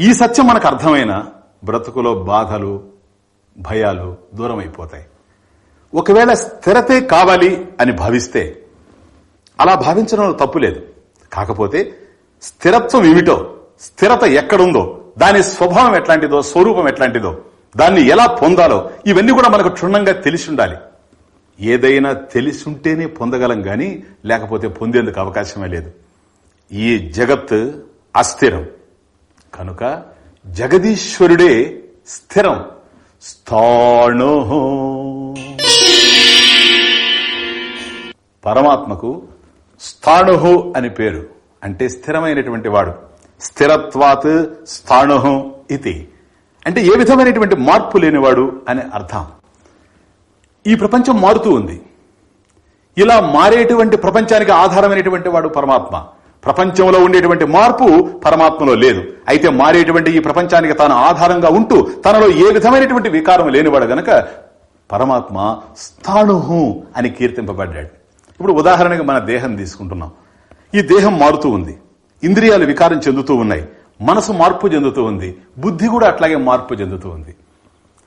ఈ సత్యం మనకు అర్థమైన బ్రతుకులో బాధలు భయాలు దూరం అయిపోతాయి ఒకవేళ స్థిరతే కావాలి అని భావిస్తే అలా భావించడంలో తప్పు లేదు కాకపోతే స్థిరత్వం ఏమిటో స్థిరత ఎక్కడుందో దాని స్వభావం ఎట్లాంటిదో స్వరూపం ఎట్లాంటిదో దాన్ని ఎలా పొందాలో ఇవన్నీ కూడా మనకు క్షుణ్ణంగా తెలిసి ఉండాలి ఏదైనా తెలిసుంటేనే పొందగలం గాని లేకపోతే పొందేందుకు అవకాశమే లేదు. ఈ జగత్ అస్థిరం. కనుక జగదీశ్వరుడే స్థిరం. స్థాణు. పరమాత్మకు స్థాణుహు అని పేరు అంటే స్థిరమైనటువంటి వాడు. స్థిరత్వాత్ స్థాణుహు ఇది. అంటే ఏ విధమైనటువంటి మార్పు లేనివాడు అని అర్థం. ఈ ప్రపంచం మారుతూ ఉంది. ఇలా మారేటువంటి ప్రపంచానికి ఆధారమైనటువంటి వాడు పరమాత్మ. ప్రపంచంలో ఉండేటువంటి మార్పు పరమాత్మలో లేదు. అయితే మారేటువంటి ఈ ప్రపంచానికి తాను ఆధారంగా ఉంటూ తనలో ఏ విధమైనటువంటి వికారం లేనివాడు గనక పరమాత్మ స్థాణుహు అని కీర్తింపబడ్డాడు. ఇప్పుడు ఉదాహరణగా మన దేహం తీసుకుంటున్నాం. ఈ దేహం మారుతూ ఉంది. ఇంద్రియాలు వికారం చెందుతూ ఉన్నాయి. మనసు మార్పు చెందుతూ ఉంది. బుద్ధి కూడా అట్లాగే మార్పు చెందుతూ ఉంది.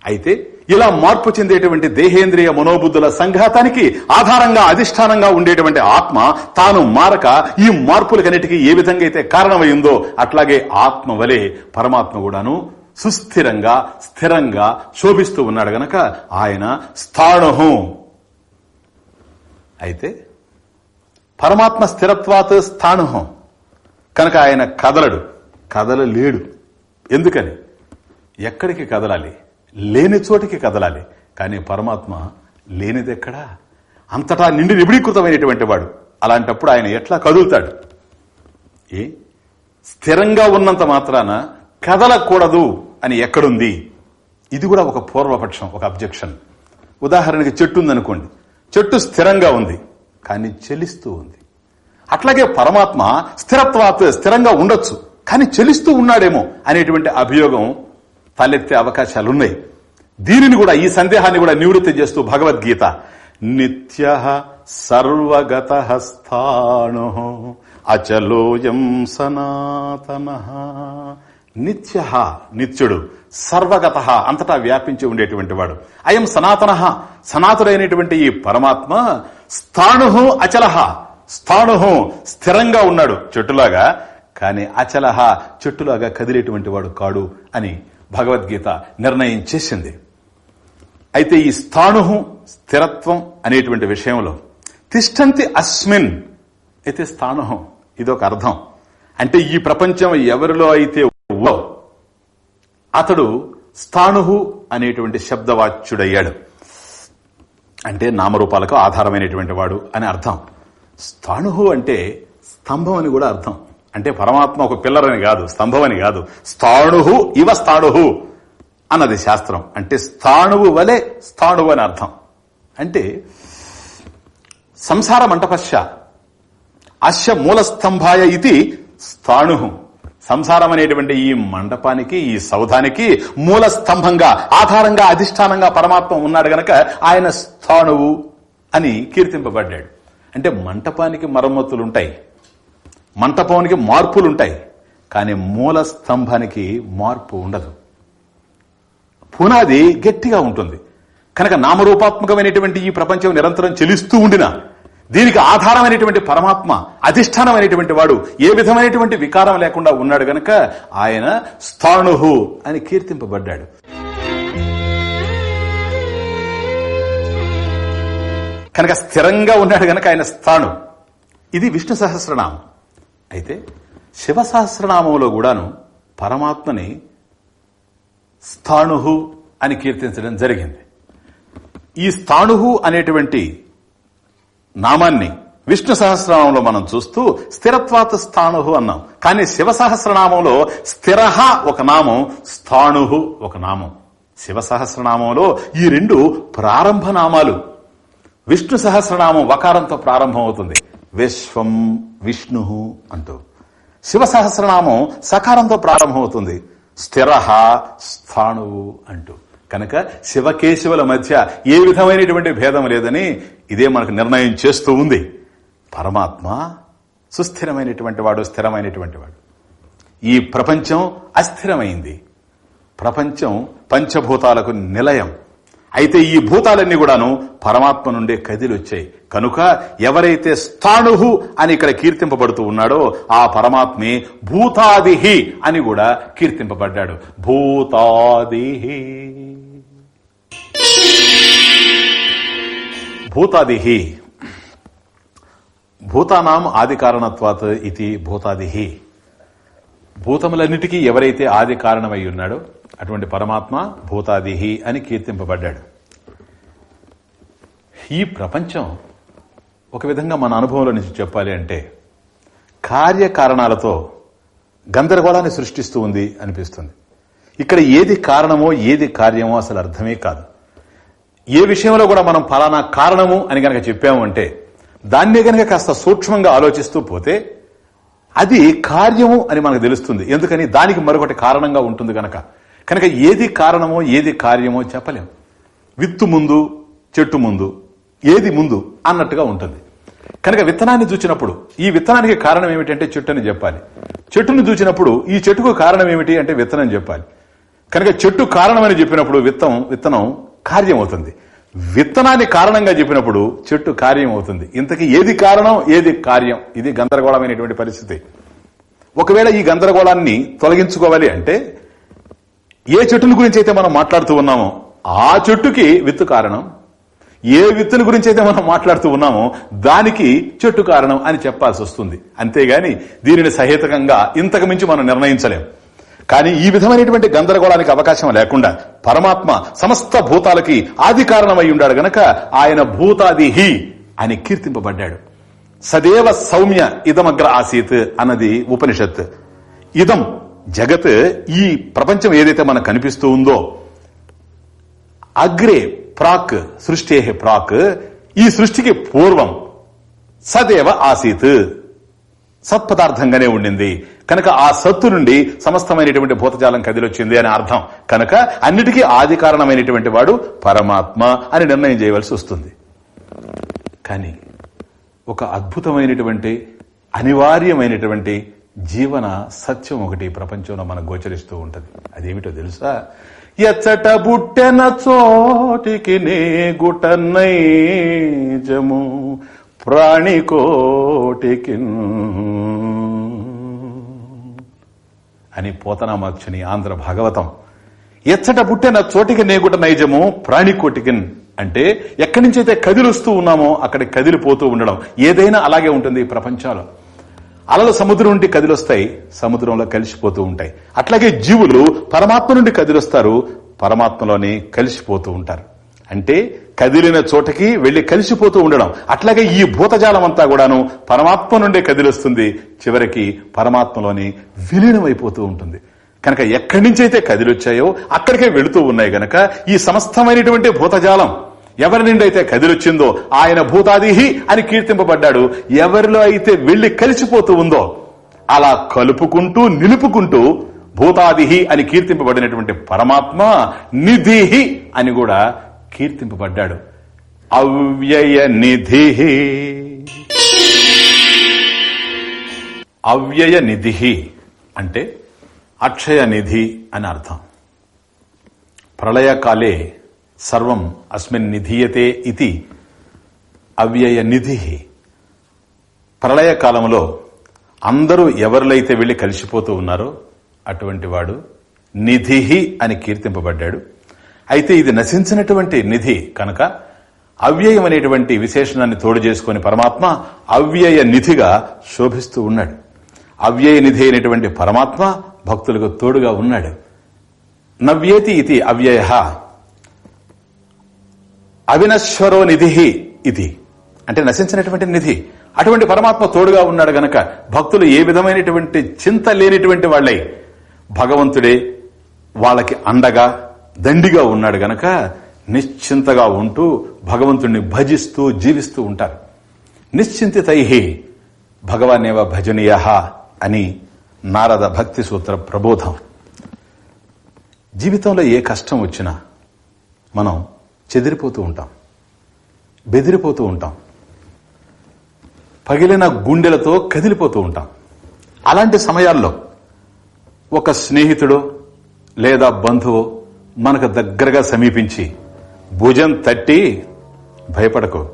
అయితే ఇలా మార్పు చెందేటువంటి దేహేంద్రియ మనోబుద్ధుల సంఘాతానికి ఆధారంగా అధిష్టానంగా ఉండేటువంటి ఆత్మ తాను మారక ఈ మార్పులకన్నిటికీ ఏ విధంగా అయితే కారణమైందో అట్లాగే ఆత్మ వలె పరమాత్మ కూడాను సుస్థిరంగా స్థిరంగా శోభిస్తూ ఉన్నాడు గనక ఆయన స్థాణుహు. అయితే పరమాత్మ స్థిరత్వాత్ స్థాణుహం. కనుక ఆయన కదలడు. కదలలేడు. ఎందుకని? ఎక్కడికి కదలాలి? లేని చోటికి కదలాలి. కానీ పరమాత్మ లేనిదెక్కడా అంతటా నిండి నిబిడీకృతమైనటువంటి వాడు. అలాంటప్పుడు ఆయన ఎట్లా కదులుతాడు? ఏ? స్థిరంగా ఉన్నంత మాత్రాన కదలకూడదు అని ఎక్కడుంది? ఇది కూడా ఒక పూర్వపక్షం ఒక అబ్జెక్షన్. ఉదాహరణకి చెట్టు ఉందనుకోండి. చెట్టు స్థిరంగా ఉంది కానీ చెలిస్తూ ఉంది. అట్లాగే పరమాత్మ స్థిరత్వాత్ స్థిరంగా ఉండొచ్చు కానీ చెలిస్తూ ఉన్నాడేమో అనేటువంటి అభియోగం తలెత్తే అవకాశాలున్నాయి. దీనిని కూడా ఈ సందేహాన్ని కూడా నివృత్తి చేస్తూ భగవద్గీత. నిత్య సర్వగత స్థాణు అచలోయం సనాతన. నిత్య నిత్యుడు సర్వగత అంతటా వ్యాపించి ఉండేటువంటి వాడు. అయం సనాతన సనాతుడైనటువంటి ఈ పరమాత్మ స్థాణు అచలహ స్థాణు స్థిరంగా ఉన్నాడు చెట్టులాగా. కానీ అచలహ చెట్టులాగా కదిలేటువంటి వాడు కాడు అని భగవద్గీత నిర్ణయం చేసింది అయితే ఈ స్థాణు స్థిరత్వం అనేటువంటి విషయంలో తిష్టంతి అస్మిన్ అయితే స్థాణు ఇదొక అర్థం. అంటే ఈ ప్రపంచం ఎవరిలో అయితే అతడు స్థాణు అనేటువంటి శబ్దవాచ్యుడయ్యాడు. అంటే నామరూపాలకు ఆధారమైనటువంటి వాడు అని అర్థం. స్థాణు అంటే స్తంభం అని కూడా అర్థం. అంటే పరమాత్మ ఒక పిల్లర్ అని కాదు స్తంభం అని కాదు. స్థాణుహు ఇవ స్థాణుహు అన్నది శాస్త్రం. అంటే స్థాణువు వలె స్థాణువు అని అర్థం. అంటే సంసార మంటపశ్య అశ్య మూలస్తంభాయ ఇది స్థాణు సంసారం అనేటువంటి ఈ మండపానికి ఈ సౌధానికి మూల స్తంభంగా ఆధారంగా అధిష్టానంగా పరమాత్మ ఉన్నాడు గనక ఆయన స్థాణువు అని కీర్తింపబడ్డాడు. అంటే మంటపానికి మరమ్మతులుంటాయి. మంటపానికి మార్పులు ఉంటాయి కానీ మూల స్తంభానికి మార్పు ఉండదు. పునాది గట్టిగా ఉంటుంది. కనుక నామరూపాత్మకమైనటువంటి ఈ ప్రపంచం నిరంతరం చెలిస్తూ ఉండినా దీనికి ఆధారమైనటువంటి పరమాత్మ అధిష్టానమైనటువంటి వాడు ఏ విధమైనటువంటి వికారం లేకుండా ఉన్నాడు గనక ఆయన స్థాణుహు అని కీర్తింపబడ్డాడు. కనుక స్థిరంగా ఉన్నాడు గనక ఆయన స్థాణు. ఇది విష్ణు సహస్రనామం. అయితే శివ సహస్రనామంలో కూడాను పరమాత్మని స్థాణుహు అని కీర్తించడం జరిగింది. ఈ స్థాణుహు అనేటువంటి నామాన్ని విష్ణు సహస్రనామంలో మనం చూస్తూ స్థిరత్వాత స్థాణుహు అన్నాం. కానీ శివ సహస్రనామంలో స్థిరహ ఒక నామం స్థాణుహు ఒక నామం. శివ సహస్రనామంలో ఈ రెండు ప్రారంభ నామాలు విష్ణు సహస్రనామం వకారంతో ప్రారంభం అవుతుంది విశ్వం విష్ణు అంటూ. శివ సహస్రనామం సకారంతో ప్రారంభమవుతుంది. స్థిర స్థాణువు అంటూ. కనుక శివకేశవుల మధ్య ఏ విధమైనటువంటి భేదం లేదని ఇదే మనకు నిర్ణయం చేస్తూ ఉంది. పరమాత్మ సుస్థిరమైనటువంటి వాడు స్థిరమైనటువంటి వాడు. ఈ ప్రపంచం అస్థిరమైంది. ప్రపంచం పంచభూతాలకు నిలయం. అయితే ఈ భూతాలన్నీ కూడాను పరమాత్మ నుండే కదిలి వచ్చాయి కనుక ఎవరైతే స్థాణుహు అని ఇక్కడ కీర్తింపబడుతూ ఉన్నాడో ఆ పరమాత్మే భూతాదిహి అని కూడా కీర్తింపబడ్డాడు. భూతాదిహి. భూతాదిహి. భూతానాం ఆది కారణత్వాత్ ఇది భూతాదిహి. భూతములన్నిటికీ ఎవరైతే ఆది కారణమై ఉన్నాడో అటువంటి పరమాత్మ భూతాదిహి అని కీర్తింపబడ్డాడు. ఈ ప్రపంచం ఒక విధంగా మన అనుభవంలో నుంచి చెప్పాలి అంటే కార్యకారణాలతో గందరగోళాన్ని సృష్టిస్తూ ఉంది అనిపిస్తుంది. ఇక్కడ ఏది కారణమో ఏది కార్యమో అసలు అర్థమే కాదు. ఏ విషయంలో కూడా మనం ఫలానా కారణము అని గనక చెప్పాము అంటే దాన్నే గనక కాస్త సూక్ష్మంగా ఆలోచిస్తూ పోతే అది కార్యము అని మనకు తెలుస్తుంది. ఎందుకని? దానికి మరొకటి కారణంగా ఉంటుంది గనక. కనుక ఏది కారణమో ఏది కార్యమో చెప్పలేం. విత్తు ముందు చెట్టు ముందు ఏది ముందు అన్నట్టుగా ఉంటుంది. కనుక విత్తనాన్ని చూచినప్పుడు ఈ విత్తనానికి కారణం ఏమిటంటే చెట్టు అని చెప్పాలి. చెట్టును చూచినప్పుడు ఈ చెట్టుకు కారణం ఏమిటి అంటే విత్తనం చెప్పాలి. కనుక చెట్టు కారణమని చెప్పినప్పుడు విత్తం విత్తనం కార్యం అవుతుంది విత్తనాన్ని కారణంగా చెప్పినప్పుడు చెట్టు కార్యం అవుతుంది ఇంతకీ ఏది కారణం ఏది కార్యం? ఇది గందరగోళమైనటువంటి పరిస్థితి. ఒకవేళ ఈ గందరగోళాన్ని తొలగించుకోవాలి అంటే ఏ చెట్టుని గురించి అయితే మనం మాట్లాడుతూ ఉన్నామో ఆ చెట్టుకి విత్తు కారణం. ఏ విత్తుని గురించి అయితే మనం మాట్లాడుతూ ఉన్నామో దానికి చెట్టు కారణం అని చెప్పాల్సి వస్తుంది. అంతేగాని దీనిని సహేతకంగా ఇంతకు మించి మనం నిర్ణయించలేం. కానీ ఈ విధమైనటువంటి గందరగోళానికి అవకాశం లేకుండా పరమాత్మ సమస్త భూతాలకి ఆది కారణమై ఉన్నాడు గనక ఆయన భూతాదిహి అని కీర్తింపబడ్డాడు. సదేవ సౌమ్య ఇదమగ్ర ఆసీత్ అన్నది ఉపనిషత్ ఇదం జగత్ ఈ ప్రపంచం ఏదైతే మనకు కనిపిస్తూ ఉందో అగ్రే ప్రాక్ సృష్టి ప్రాక్ ఈ సృష్టికి పూర్వం సదేవ ఆసీత్ సత్పదార్థంగానే ఉండింది. కనుక ఆ సత్తు నుండి సమస్తమైనటువంటి భూతజాలం కదిలొచ్చింది అని అర్థం. కనుక అన్నిటికీ ఆది కారణమైనటువంటి వాడు పరమాత్మ అని నిర్ణయం చేయవలసి వస్తుంది. కానీ ఒక అద్భుతమైనటువంటి అనివార్యమైనటువంటి జీవన సత్యం ఒకటి ప్రపంచంలో మనకు గోచరిస్తూ ఉంటది. అదేమిటో తెలుసా? ఎచ్చట బుట్టెన చోటికి నే గుట నైజము ప్రాణికోటికి అని పోతనామాక్షని ఆంధ్ర భాగవతం. ఎచ్చట పుట్టిన చోటికి నేగుట నైజము ప్రాణికోటికిన్ అంటే ఎక్కడి నుంచి అయితే కదిలిస్తూ ఉన్నామో అక్కడ కదిలిపోతూ ఉండడం. ఏదైనా అలాగే ఉంటుంది ఈ ప్రపంచంలో. అలలు సముద్రం నుండి కదిలొస్తాయి సముద్రంలో కలిసిపోతూ ఉంటాయి. అట్లాగే జీవులు పరమాత్మ నుండి కదిలొస్తారు పరమాత్మలోని కలిసిపోతూ ఉంటారు. అంటే కదిలిన చోటకి వెళ్ళి కలిసిపోతూ ఉండడం. అట్లాగే ఈ భూతజాలం అంతా కూడాను పరమాత్మ నుండే కదిలొస్తుంది చివరికి పరమాత్మలోని విలీనమైపోతూ ఉంటుంది. కనుక ఎక్కడి నుంచి అయితే కదిలొచ్చాయో అక్కడికే వెళుతూ ఉన్నాయి గనక ఈ సమస్తమైనటువంటి భూతజాలం ఎవరి నుండి అయితే కదిలొచ్చిందో ఆయన భూతాదిహి అని కీర్తింపబడ్డాడు. ఎవరిలో అయితే వెళ్ళి కలిసిపోతూ ఉందో అలా కలుపుకుంటూ నిలుపుకుంటూ భూతాదిహి అని కీర్తింపబడినటువంటి పరమాత్మ నిధిహి అని కూడా కీర్తింపబడ్డాడు. అవ్యయ నిధి అవ్యయ నిధి అంటే అక్షయ నిధి అని అర్థం. ప్రళయకాలే సర్వం అస్మిన్ నిధీయతే ఇది అవ్యయ నిధి ప్రళయకాలంలో అందరూ ఎవరిలైతే వెళ్ళి కలిసిపోతూ ఉన్నారో అటువంటి వాడు నిధి అని కీర్తింపబడ్డాడు. అయితే ఇది నశించినటువంటి నిధి కనుక అవ్యయం అనేటువంటి విశేషణాన్ని తోడు చేసుకుని పరమాత్మ అవ్యయ నిధిగా శోభిస్తూ ఉన్నాడు. అవ్యయ నిధి అయినటువంటి పరమాత్మ భక్తులకు తోడుగా ఉన్నాడు. నవ్యేతి ఇది అవ్యయ. అవినశ్వరో నిధి ఇది. అంటే నశించినటువంటి నిధి. అటువంటి పరమాత్మ తోడుగా ఉన్నాడు గనక భక్తులు ఏ విధమైనటువంటి చింత లేనిటువంటి వాళ్ళై భగవంతుడే వాళ్ళకి అండగా దండిగా ఉన్నాడు గనక నిశ్చింతగా ఉంటూ భగవంతుణ్ణి భజిస్తూ జీవిస్తూ ఉంటారు. నిశ్చింతితై భగవానేవ భజనీయ అని నారద భక్తి సూత్ర ప్రబోధం. జీవితంలో ఏ కష్టం వచ్చినా మనం చెదిరిపోతూ ఉంటాం. బెదిరిపోతూ ఉంటాం. పగిలిన గుండెలతో కదిలిపోతూ ఉంటాం. అలాంటి సమయాల్లో ఒక స్నేహితుడు లేదా బంధువు మనకు దగ్గరగా సమీపించి భుజం తట్టి భయపడకు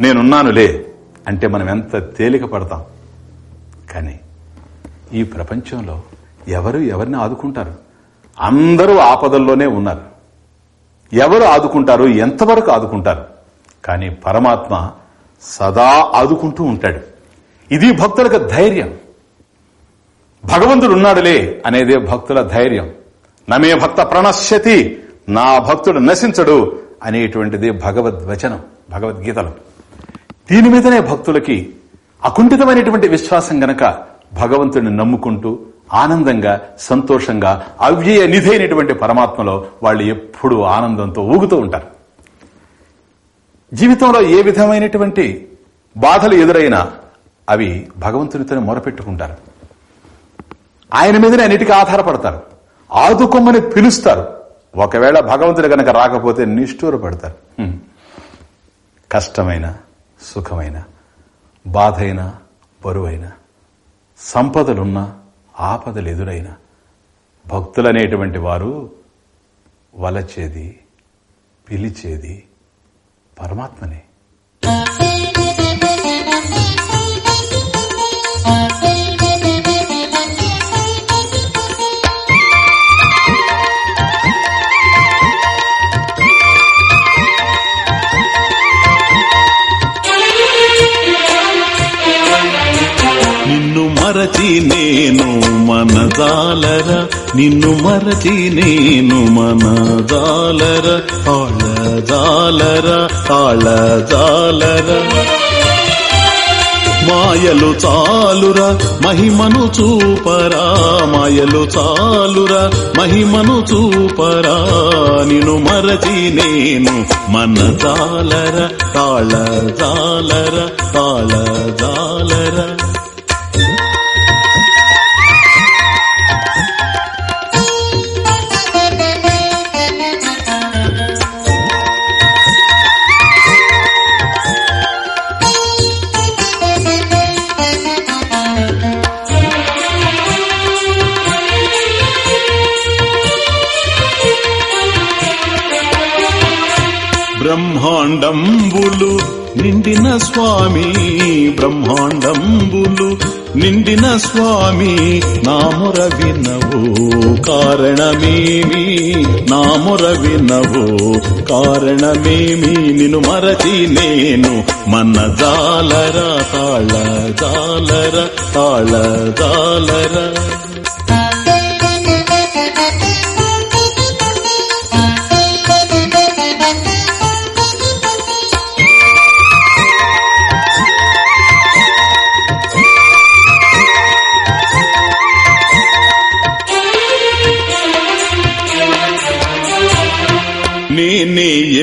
నేనున్నానులే అంటే మనం ఎంత తేలిక పడతాం. కానీ ఈ ప్రపంచంలో ఎవరు ఎవరిని ఆదుకుంటారు? అందరూ ఆపదల్లోనే ఉన్నారు. ఎవరు ఆదుకుంటారు ఎంతవరకు ఆదుకుంటారు? కానీ పరమాత్మ సదా ఆదుకుంటూ ఉంటాడు. ఇది భక్తులకు ధైర్యం. భగవంతుడు ఉన్నాడులే అనేదే భక్తుల ధైర్యం. నమే భక్త ప్రణశ్యతి నా భక్తుడు నశించడు అనేటువంటిది భగవద్వచనం భగవద్గీతలో. దీని మీదనే భక్తులకి అకుంఠితమైనటువంటి విశ్వాసం గనక భగవంతుడిని నమ్ముకుంటూ ఆనందంగా సంతోషంగా అవ్యయ నిధి అయినటువంటి పరమాత్మలో వాళ్ళు ఎప్పుడూ ఆనందంతో ఊగుతూ ఉంటారు. జీవితంలో ఏ విధమైనటువంటి బాధలు ఎదురైనా అవి భగవంతునితోనే మొరపెట్టుకుంటారు. ఆయన మీదనే అన్నిటికీ ఆధారపడతారు. ఆదుకోమని పిలుస్తారు. ఒకవేళ భగవంతుడు గనక రాకపోతే నిష్ఠూర పడతారు కష్టమైన సుఖమైన బాధైన బరువైన సంపదలున్నా ఆపదలు ఎదురైన భక్తులనేటువంటి వారు వలచేది పిలిచేది పరమాత్మనే. మరచి నేను మనజాలర నిన్ను మరచి నేను మనజాలర ఆళజాలర ఆళజాలర మాయలు చాలురా మహిమను చూపరా మాయలు చాలురా మహిమను చూపరా నిను మరచి నేను మన జాలర తాళ బ్రహ్మాండంబులు నిండిన స్వామి బ్రహ్మాండంబులు నిండిన స్వామి నాముర వినవు కారణమేమి? నాముర వినవు కారణమేమి? నిన్ను మరచి నేను మన జాలర తాళ జాలర తాళ జాలర.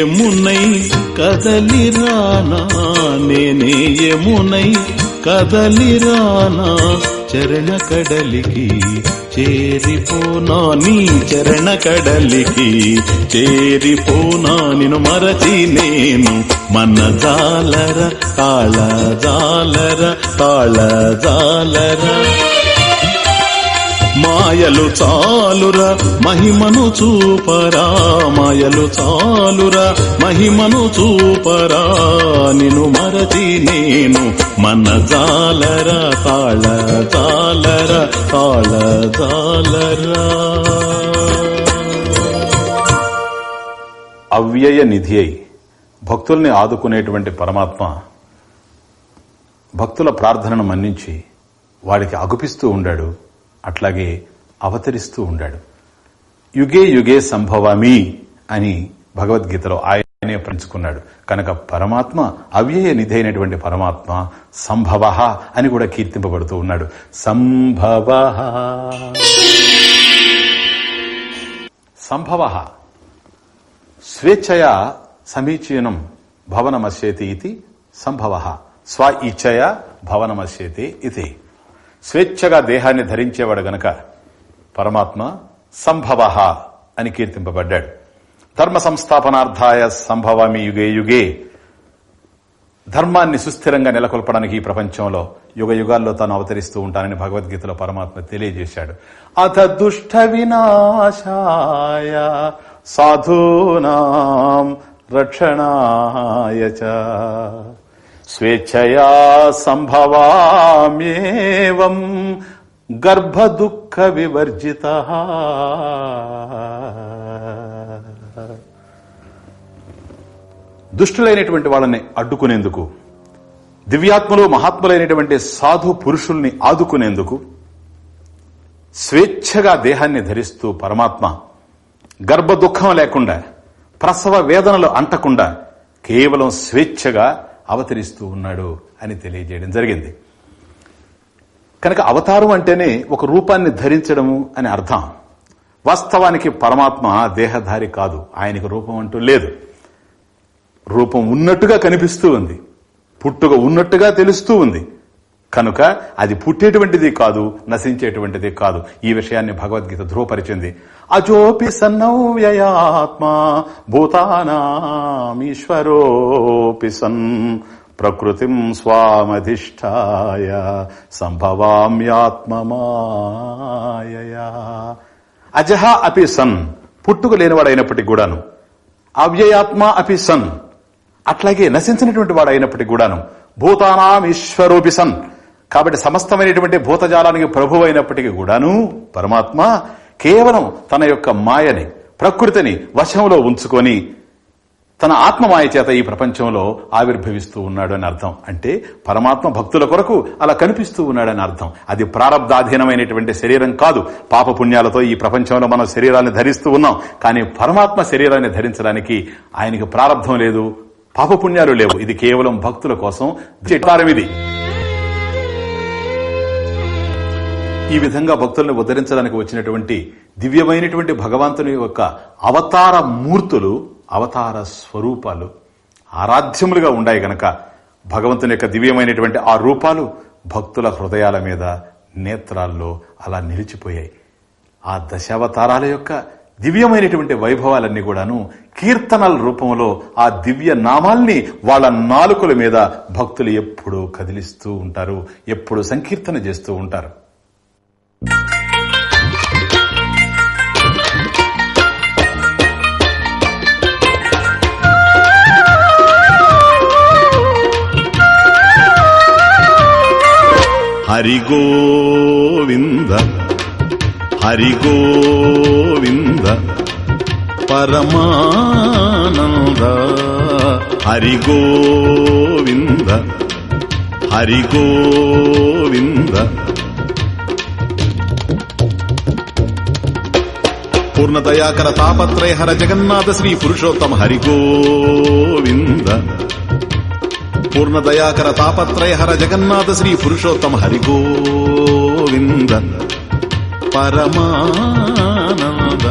నేనే కదలిరానా నేనే యమునై కదలిరానా చరణ కడలికి చేరిపోనా నీ చరణ కడలికి? చేరిపోనా నిను మరచి నేను? మన జాలర తాళ జాలర తాళ జాలర. మాయలు చాలురా మహిమను చూపరా మాయలు చాలురా మహిమను చూపరా నిను మరచి నేను మన జాలరా తాళ జాలరా తాళ జాలరా. అవ్యయ నిధి అయి భక్తుల్ని ఆదుకునేటువంటి పరమాత్మ భక్తుల ప్రార్థనను మన్నించి వాడికి అగుపిస్తూ ఉండాడు. అట్లాగే అవతరిస్తూ ఉండాడు. యుగే యుగే సంభవామి అని భగవద్గీతలో ఆయనే పంచుకున్నాడు కనుక పరమాత్మ అవ్యయ నిధి అయినటువంటి పరమాత్మ సంభవ అని కూడా కీర్తింపబడుతూ ఉన్నాడు. సంభవ సంభవ స్వేచ్ఛయా సమీచీనం భవనమస్యేతి ఇది సంభవ స్వ ఇచ్చయా భవనమస్యేతి ఇది. స్వేచ్ఛగా దేహాన్ని ధరించేవాడు గనక పరమాత్మ సంభవ అని కీర్తింపబడ్డాడు. ధర్మ సంస్థాపనార్థాయ సంభవామి యుగే యుగే ధర్మాన్ని సుస్థిరంగా నెలకొల్పడానికి ఈ ప్రపంచంలో యుగ యుగాల్లో తాను అవతరిస్తూ ఉంటానని భగవద్గీతలో పరమాత్మ తెలియజేశాడు. అథ దుష్ట వినాశాయ సాధూనాం రక్షణాయ స్వేచ్ఛయా సంభవామేవం గర్భ దుఃఖ వివర్జిత దుష్టులైనటువంటి వాళ్ళని అడ్డుకునేందుకు దివ్యాత్మలు మహాత్ములైనటువంటి సాధు పురుషుల్ని ఆదుకునేందుకు స్వేచ్ఛగా దేహాన్ని ధరిస్తూ పరమాత్మ గర్భ దుఃఖం లేకుండా ప్రసవ వేదనలు అంటకుండా కేవలం స్వేచ్ఛగా అవతరిస్తూ ఉన్నాడు అని తెలియజేయడం జరిగింది. కనుక అవతారం అంటేనే ఒక రూపాన్ని ధరించడము అని అర్థం. వాస్తవానికి పరమాత్మ దేహధారి కాదు. ఆయనకు రూపం అంటూ లేదు. రూపం ఉన్నట్టుగా కనిపిస్తూ ఉంది. పుట్టుక ఉన్నట్టుగా తెలుస్తూ ఉంది. కనుక అది పుట్టేటువంటిది కాదు నశించేటువంటిది కాదు. ఈ విషయాన్ని భగవద్గీత ధృవపరిచింది. అజోపి సన్నవ్యయాత్మా భూతానామీశ్వరోపి సన్ ప్రకృతిం స్వామధిష్టాయ సంభవామ్యాత్మమాయ అజహ అపి సన్ పుట్టుకు లేనివాడైనప్పటికి కూడాను. అవ్యయాత్మ అపి సన్ అట్లాగే నశించినటువంటి వాడు అయినప్పటికి కూడాను. భూతానాం ఈశ్వరోపి సన్ కాబట్టి సమస్తమైనటువంటి భూతజాలానికి ప్రభు అయినప్పటికీ కూడాను పరమాత్మ కేవలం తన యొక్క మాయని ప్రకృతిని వశంలో ఉంచుకొని తన ఆత్మమాయ చేత ఈ ప్రపంచంలో ఆవిర్భవిస్తూ ఉన్నాడు అని అర్థం. అంటే పరమాత్మ భక్తుల కొరకు అలా కనిపిస్తూ ఉన్నాడని అర్థం. అది ప్రారంధాధీనమైనటువంటి శరీరం కాదు. పాపపుణ్యాలతో ఈ ప్రపంచంలో మనం శరీరాన్ని ధరిస్తూ ఉన్నాం. కానీ పరమాత్మ శరీరాన్ని ధరించడానికి ఆయనకి ప్రారంధం లేదు పాపపుణ్యాలు లేవు. ఇది కేవలం భక్తుల కోసం. చిట్టారం ఇది. ఈ విధంగా భక్తులను ఉద్ధరించడానికి వచ్చినటువంటి దివ్యమైనటువంటి భగవంతుని యొక్క అవతార మూర్తులు అవతార స్వరూపాలు ఆరాధ్యములుగా ఉన్నాయి గనక. భగవంతుని యొక్క దివ్యమైనటువంటి ఆ రూపాలు భక్తుల హృదయాల మీద నేత్రాల్లో అలా నిలిచిపోయాయి. ఆ దశావతారాల యొక్క దివ్యమైనటువంటి వైభవాలన్నీ కూడాను కీర్తనల రూపంలో ఆ దివ్య నామాల్ని వాళ్ళ నాలుకల మీద భక్తులు ఎప్పుడూ కదిలిస్తూ ఉంటారు ఎప్పుడు సంకీర్తన చేస్తూ ఉంటారు. హరిగోవింద హరిగోవింద పరమానంద. హరిగోవింద హరిగోవింద పూర్ణదయాకర తాపత్రయ హర జగన్నాథ శ్రీ పురుషోత్తమ హరిగోవింద పూర్ణదయాకర తాపత్రయ హర జగన్నాథ శ్రీ పురుషోత్తమ హరిగోవింద పరమానంద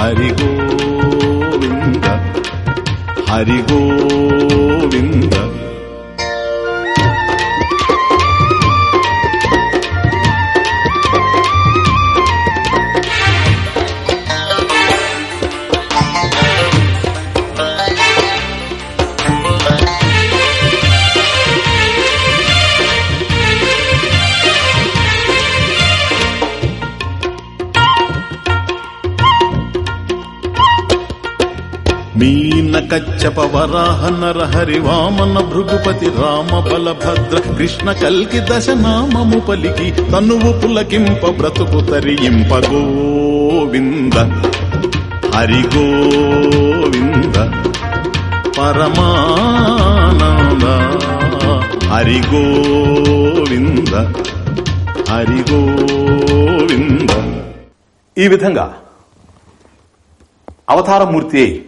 హరిగోవింద హరిగోవింద కచ్చప వరాహ నర వామన భృగుపతి రామ బలభద్ర కృష్ణ కల్కి దశ నామము పలికి తనువు పులకింప బ్రతుకు తరియింప గోవింద. హరి గోవింద. పరమానంద. హరి గోవింద. హరి గోవింద. ఈ విధంగా అవతారమూర్తి అయి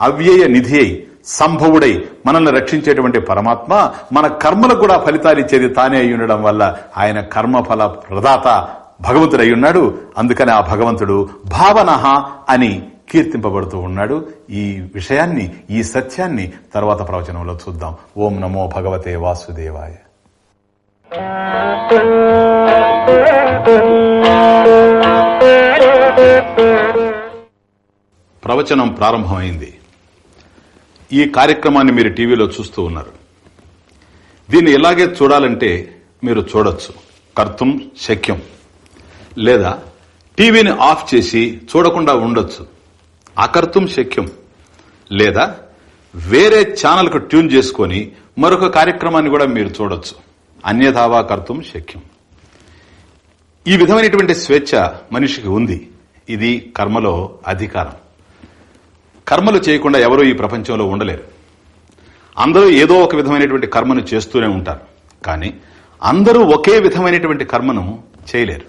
అవ్యయ నిధి అయి సంభవుడై మనల్ని రక్షించేటువంటి పరమాత్మ మన కర్మలకు కూడా ఫలితాలు ఇచ్చేది తానే అయి ఉండడం వల్ల ఆయన కర్మఫల ప్రదాత భగవంతుడు అయి ఉన్నాడు. అందుకని ఆ భగవంతుడు భావన అని కీర్తింపబడుతూ ఉన్నాడు. ఈ విషయాన్ని ఈ సత్యాన్ని తర్వాత ప్రవచనంలో చూద్దాం. ఓం నమో భగవతే వాసుదేవాయ. ప్రవచనం ప్రారంభమైంది. ఈ కార్యక్రమాన్ని మీరు టీవీలో చూస్తూ ఉన్నారు. దీన్ని ఇలాగే చూడాలంటే మీరు చూడొచ్చు. కర్తం శక్యం. లేదా టీవీని ఆఫ్ చేసి చూడకుండా ఉండొచ్చు. అకర్తం శక్యం. లేదా వేరే ఛానల్కు ట్యూన్ చేసుకొని మరొక కార్యక్రమాన్ని కూడా మీరు చూడొచ్చు. అన్యథావా కర్తం శక్యం. ఈ విధమైనటువంటి స్వేచ్ఛ మనిషికి ఉంది. ఇది కర్మలో అధికారం. కర్మలు చేయకుండా ఎవరూ ఈ ప్రపంచంలో ఉండలేరు. అందరూ ఏదో ఒక విధమైనటువంటి కర్మను చేస్తూనే ఉంటారు. కానీ అందరూ ఒకే విధమైనటువంటి కర్మను చేయలేరు.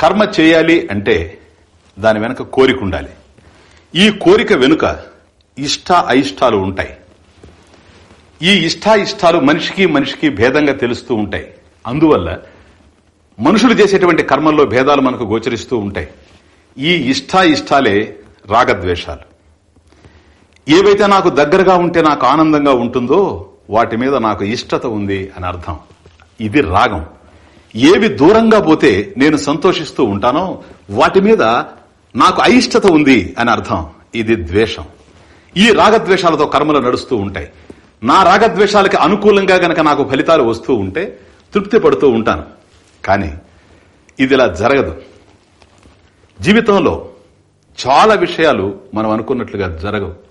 కర్మ చేయాలి అంటే దాని వెనుక కోరిక ఉండాలి. ఈ కోరిక వెనుక ఇష్ట అయిష్టాలు ఉంటాయి. ఈ ఇష్టాయిష్టాలు మనిషికి మనిషికి భేదంగా తెలుస్తూ ఉంటాయి. అందువల్ల మనుషులు చేసేటువంటి కర్మల్లో భేదాలు మనకు గోచరిస్తూ ఉంటాయి. ఈ ఇష్టాయిష్టాలే రాగద్వేషాలు. ఏవైతే నాకు దగ్గరగా ఉంటే నాకు ఆనందంగా ఉంటుందో వాటి మీద నాకు ఇష్టత ఉంది అని అర్థం. ఇది రాగం. ఏవి దూరంగా పోతే నేను సంతోషిస్తూ ఉంటానో వాటి మీద నాకు అయిష్టత ఉంది అని అర్థం. ఇది ద్వేషం. ఈ రాగద్వేషాలతో కర్మలు నడుస్తూ ఉంటాయి. నా రాగద్వేషాలకి అనుకూలంగా గనక నాకు ఫలితాలు వస్తూ ఉంటే తృప్తి పడుతూ ఉంటాను. కానీ ఇది ఇలా జరగదు. జీవితంలో చాలా విషయాలు మనం అనుకున్నట్లుగా జరగవు.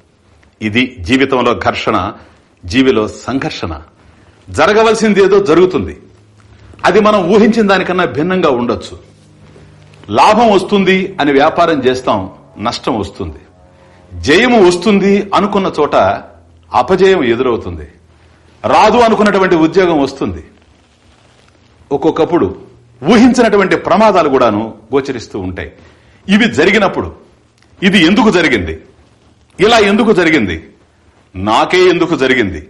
ఇది జీవితంలో ఘర్షణ జీవిలో సంఘర్షణ. జరగవలసింది ఏదో జరుగుతుంది. అది మనం ఊహించిన దానికన్నా భిన్నంగా ఉండొచ్చు. లాభం వస్తుంది అని వ్యాపారం చేస్తాం నష్టం వస్తుంది. జయము వస్తుంది అనుకున్న చోట అపజయం ఎదురవుతుంది. రాదు అనుకున్నటువంటి ఉద్యోగం వస్తుంది. ఒక్కొక్కప్పుడు ఊహించినటువంటి ప్రమాదాలు కూడాను గోచరిస్తూ ఉంటాయి. ఇవి జరిగినప్పుడు. ఇది ఎందుకు జరిగింది? ఇలా ఎందుకు జరిగింది? నాకే ఎందుకు జరిగింది?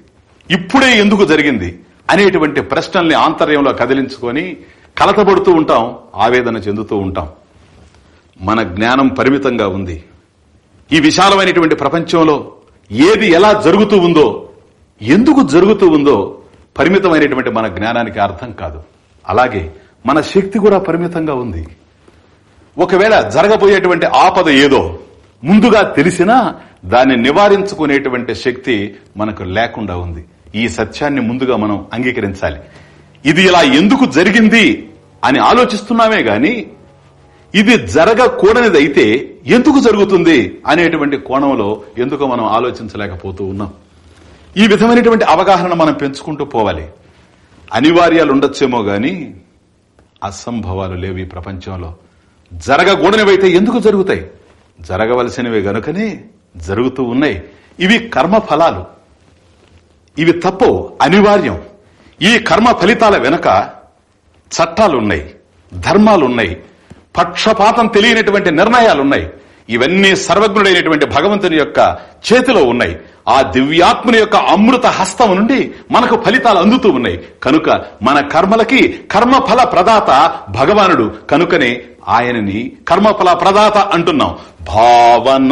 ఇప్పుడే ఎందుకు జరిగింది? అనేటువంటి ప్రశ్నల్ని ఆంతర్యంలో కదిలించుకొని కలతపడుతూ ఉంటాం ఆవేదన చెందుతూ ఉంటాం. మన జ్ఞానం పరిమితంగా ఉంది. ఈ విశాలమైనటువంటి ప్రపంచంలో ఏది ఎలా జరుగుతూ ఉందో ఎందుకు జరుగుతూ ఉందో పరిమితమైనటువంటి మన జ్ఞానానికి అర్థం కాదు. అలాగే మన శక్తి కూడా పరిమితంగా ఉంది. ఒకవేళ జరగబోయేటువంటి ఆపద ఏదో ముందుగా తెలిసినా దాన్ని నివారించుకునేటువంటి శక్తి మనకు లేకుండా ఉంది. ఈ సత్యాన్ని ముందుగా మనం అంగీకరించాలి. ఇది ఇలా ఎందుకు జరిగింది అని ఆలోచిస్తున్నామే గాని ఇది జరగకూడనిది అయితే ఎందుకు జరుగుతుంది అనేటువంటి కోణంలో ఎందుకు మనం ఆలోచించలేకపోతూ ఉన్నాం. ఈ విధమైనటువంటి అవగాహన మనం పెంచుకుంటూ పోవాలి. అనివార్యాలు ఉండొచ్చేమో గాని అసంభవాలు లేవు ఈ ప్రపంచంలో. జరగకూడనివైతే ఎందుకు జరుగుతాయి? జరగవలసినవి గనుకనే జరుగుతూ ఉన్నాయి. ఇవి కర్మ ఫలాలు ఇవి తప్పు అనివార్యం. ఈ కర్మ ఫలితాల వెనుక చట్టాలున్నాయి ధర్మాలున్నాయి పక్షపాతం తెలియనటువంటి నిర్ణయాలున్నాయి. ఇవన్నీ సర్వజ్ఞుడైనటువంటి భగవంతుని యొక్క చేతిలో ఉన్నాయి. ఆ దివ్యాత్ముని యొక్క అమృత హస్తం నుండి మనకు ఫలితాలు అందుతూ ఉన్నాయి. కనుక మన కర్మలకి కర్మఫల ప్రదాత భగవానుడు. కనుకనే ఆయనని కర్మఫల ప్రదాత అంటున్నాం. భావన.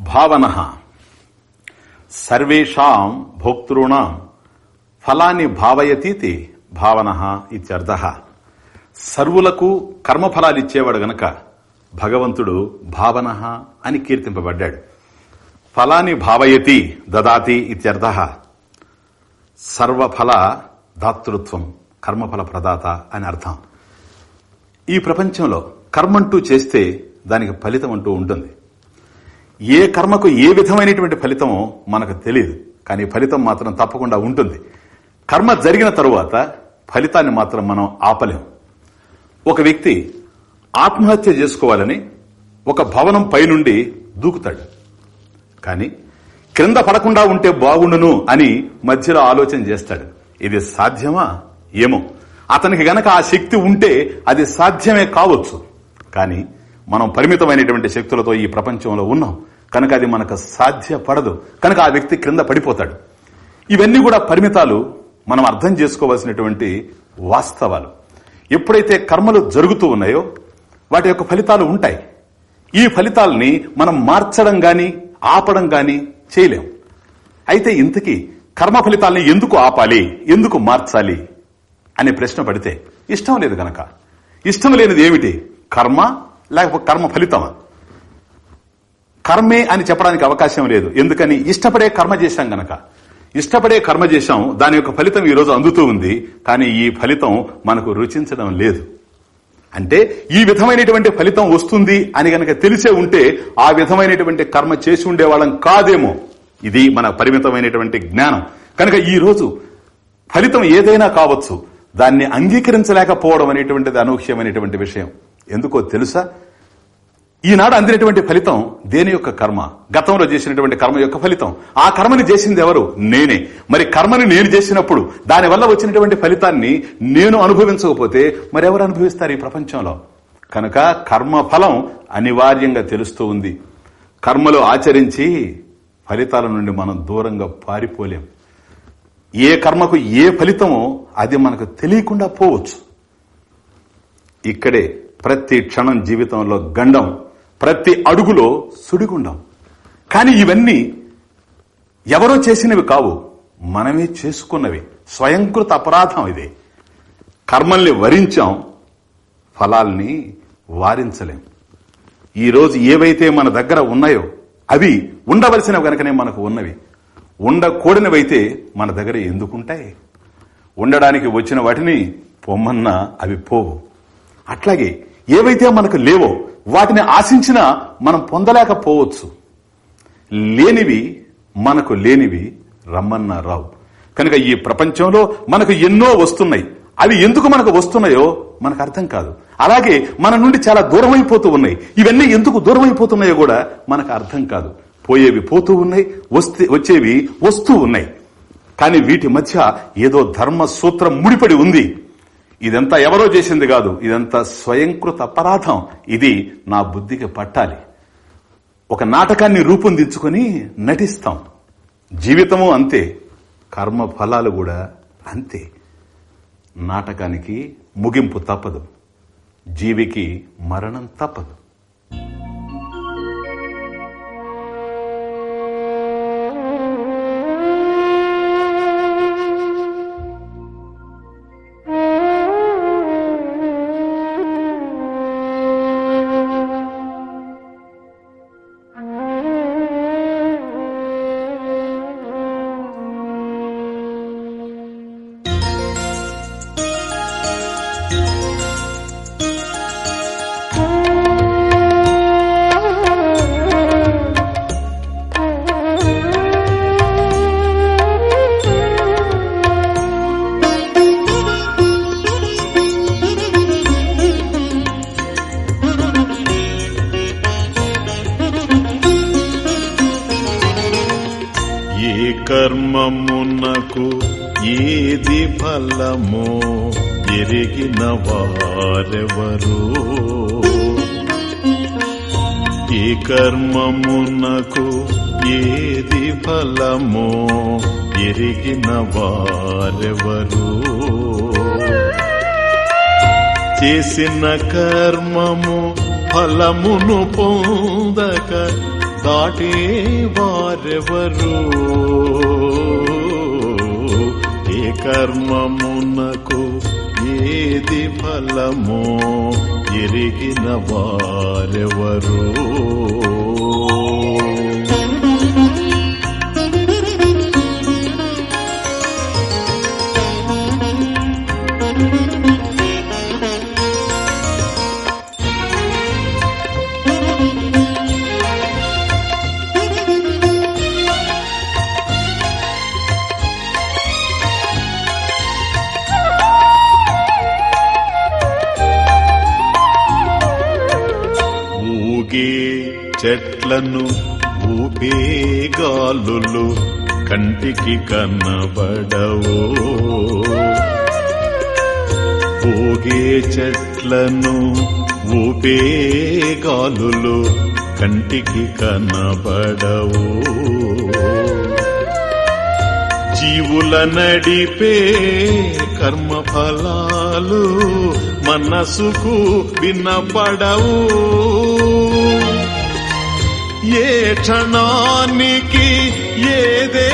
భావన. సర్వేషాం భోక్తృణాం ఫలాన్ని భావయతీతి భావన ఇత్యర్థ. సర్వులకు కర్మఫలాలు ఇచ్చేవాడు గనక భగవంతుడు భావన అని కీర్తింపబడ్డాడు. ఫలాన్ని భావయతి దదాతి ఇత్యర్థ. సర్వఫల దాతృత్వం కర్మఫల ప్రదాత అని అర్థం. ఈ ప్రపంచంలో కర్మంటూ చేస్తే దానికి ఫలితం అంటూ ఉంటుంది. ఏ కర్మకు ఏ విధమైనటువంటి ఫలితమో మనకు తెలియదు కానీ ఫలితం మాత్రం తప్పకుండా ఉంటుంది. కర్మ జరిగిన తరువాత ఫలితాన్ని మాత్రం మనం ఆపలేం. ఒక వ్యక్తి ఆత్మహత్య చేసుకోవాలని ఒక భవనం పైనుండి దూకుతాడు. కానీ క్రింద పడకుండా ఉంటే బాగుండును అని మధ్యలో ఆలోచన చేస్తాడు. ఇది సాధ్యమా? ఏమో. అతనికి గనక ఆ శక్తి ఉంటే అది సాధ్యమే కావచ్చు. కానీ మనం పరిమితమైనటువంటి శక్తులతో ఈ ప్రపంచంలో ఉన్నాం. కనుక అది మనకు సాధ్యపడదు. కనుక ఆ వ్యక్తి క్రింద పడిపోతాడు. ఇవన్నీ కూడా పరిమితాలు మనం అర్థం చేసుకోవాల్సినటువంటి వాస్తవాలు. ఎప్పుడైతే కర్మలు జరుగుతూ ఉన్నాయో వాటి యొక్క ఫలితాలు ఉంటాయి. ఈ ఫలితాలని మనం మార్చడం గాని ఆపడం గాని చేయలేం. అయితే ఇంతకీ కర్మ ఫలితాలని ఎందుకు ఆపాలి? ఎందుకు మార్చాలి? అనే ప్రశ్న పడితే ఇష్టం లేదు గనక. ఇష్టం లేనిది ఏమిటి? కర్మ లేకపోతే కర్మ ఫలితమా? కర్మే అని చెప్పడానికి అవకాశం లేదు. ఎందుకని? ఇష్టపడే కర్మ చేశాం గనక. ఇష్టపడే కర్మ చేశాం దాని యొక్క ఫలితం ఈ రోజు అందుతూ ఉంది. కానీ ఈ ఫలితం మనకు రుచించడం లేదు. అంటే ఈ విధమైనటువంటి ఫలితం వస్తుంది అని గనక తెలిసే ఉంటే ఆ విధమైనటువంటి కర్మ చేసి ఉండేవాళ్ళం కాదేమో. ఇది మన పరిమితమైనటువంటి జ్ఞానం. కనుక ఈ రోజు ఫలితం ఏదైనా కావచ్చు దాన్ని అంగీకరించలేకపోవడం అనేటువంటిది అనూహ్యమైనటువంటి విషయం. ఎందుకో తెలుసా? ఈనాడు అందినటువంటి ఫలితం దేని యొక్క కర్మ? గతంలో చేసినటువంటి కర్మ యొక్క ఫలితం. ఆ కర్మని చేసింది ఎవరు? నేనే. మరి కర్మని నేను చేసినప్పుడు దానివల్ల వచ్చినటువంటి ఫలితాన్ని నేను అనుభవించకపోతే మరి ఎవరు అనుభవిస్తారు ఈ ప్రపంచంలో? కనుక కర్మ ఫలం అనివార్యంగా తెలుస్తూ ఉంది. కర్మలు ఆచరించి ఫలితాల నుండి మనం దూరంగా పారిపోలేం. ఏ కర్మకు ఏ ఫలితమో అది మనకు తెలియకుండా పోవచ్చు. ఇక్కడే ప్రతి క్షణం జీవితంలో గండం. ప్రతి అడుగులో సుడిగుండం. కానీ ఇవన్నీ ఎవరో చేసినవి కావు. మనమే చేసుకున్నవి. స్వయంకృత అపరాధం ఇది. కర్మల్ని వరించాం ఫలాల్ని వారించలేం. ఈరోజు ఏవైతే మన దగ్గర ఉన్నాయో అవి ఉండవలసినవి కనుకనే మనకు ఉన్నవి. ఉండకూడనివైతే మన దగ్గర ఎందుకుంటాయి? ఉండడానికి వచ్చిన వాటిని పొమ్మన్నా అవి పోవు. అట్లాగే ఏవైతే మనకు లేవో వాటిని ఆశించినా మనం పొందలేకపోవచ్చు. లేనివి మనకు లేనివి రమ్మన్నా రావు. కనుక ఈ ప్రపంచంలో మనకు ఎన్నో వస్తున్నాయి. అవి ఎందుకు మనకు వస్తున్నాయో మనకు అర్థం కాదు. అలాగే మన నుండి చాలా దూరం అయిపోతూ ఉన్నాయి. ఇవన్నీ ఎందుకు దూరం అయిపోతున్నాయో కూడా మనకు అర్థం కాదు. పోయేవి పోతూ ఉన్నాయి వస్తే వచ్చేవి వస్తూ ఉన్నాయి. కానీ వీటి మధ్య ఏదో ధర్మ సూత్రం ముడిపడి ఉంది. ఇదంతా ఎవరో చేసింది కాదు. ఇదంతా స్వయంకృత అపరాధం. ఇది నా బుద్ధికి పట్టాలి. ఒక నాటకాన్ని రూపొందించుకొని నటిస్తాం. జీవితము అంతే. కర్మ ఫలాలు కూడా అంతే. నాటకానికి ముగింపు తప్పదు. జీవికి మరణం తప్పదు. కర్మమునకు ఏది ఫలమో ఎరిగిన వారెవరు? చేసిన కర్మము ఫలమును పొందక దాటే వారెవరు? ఏ కర్మమునకు ఏది ఫలమో ఎరిగిన వారెవరో కంటికి కనబడవు. ఊగే చెట్లను ఊపే గాలులు కంటికి కనబడవు. జీవుల నడిపే కర్మఫలాలు మనసుకు వినపడవు ఏ క్షణానికి ఏదే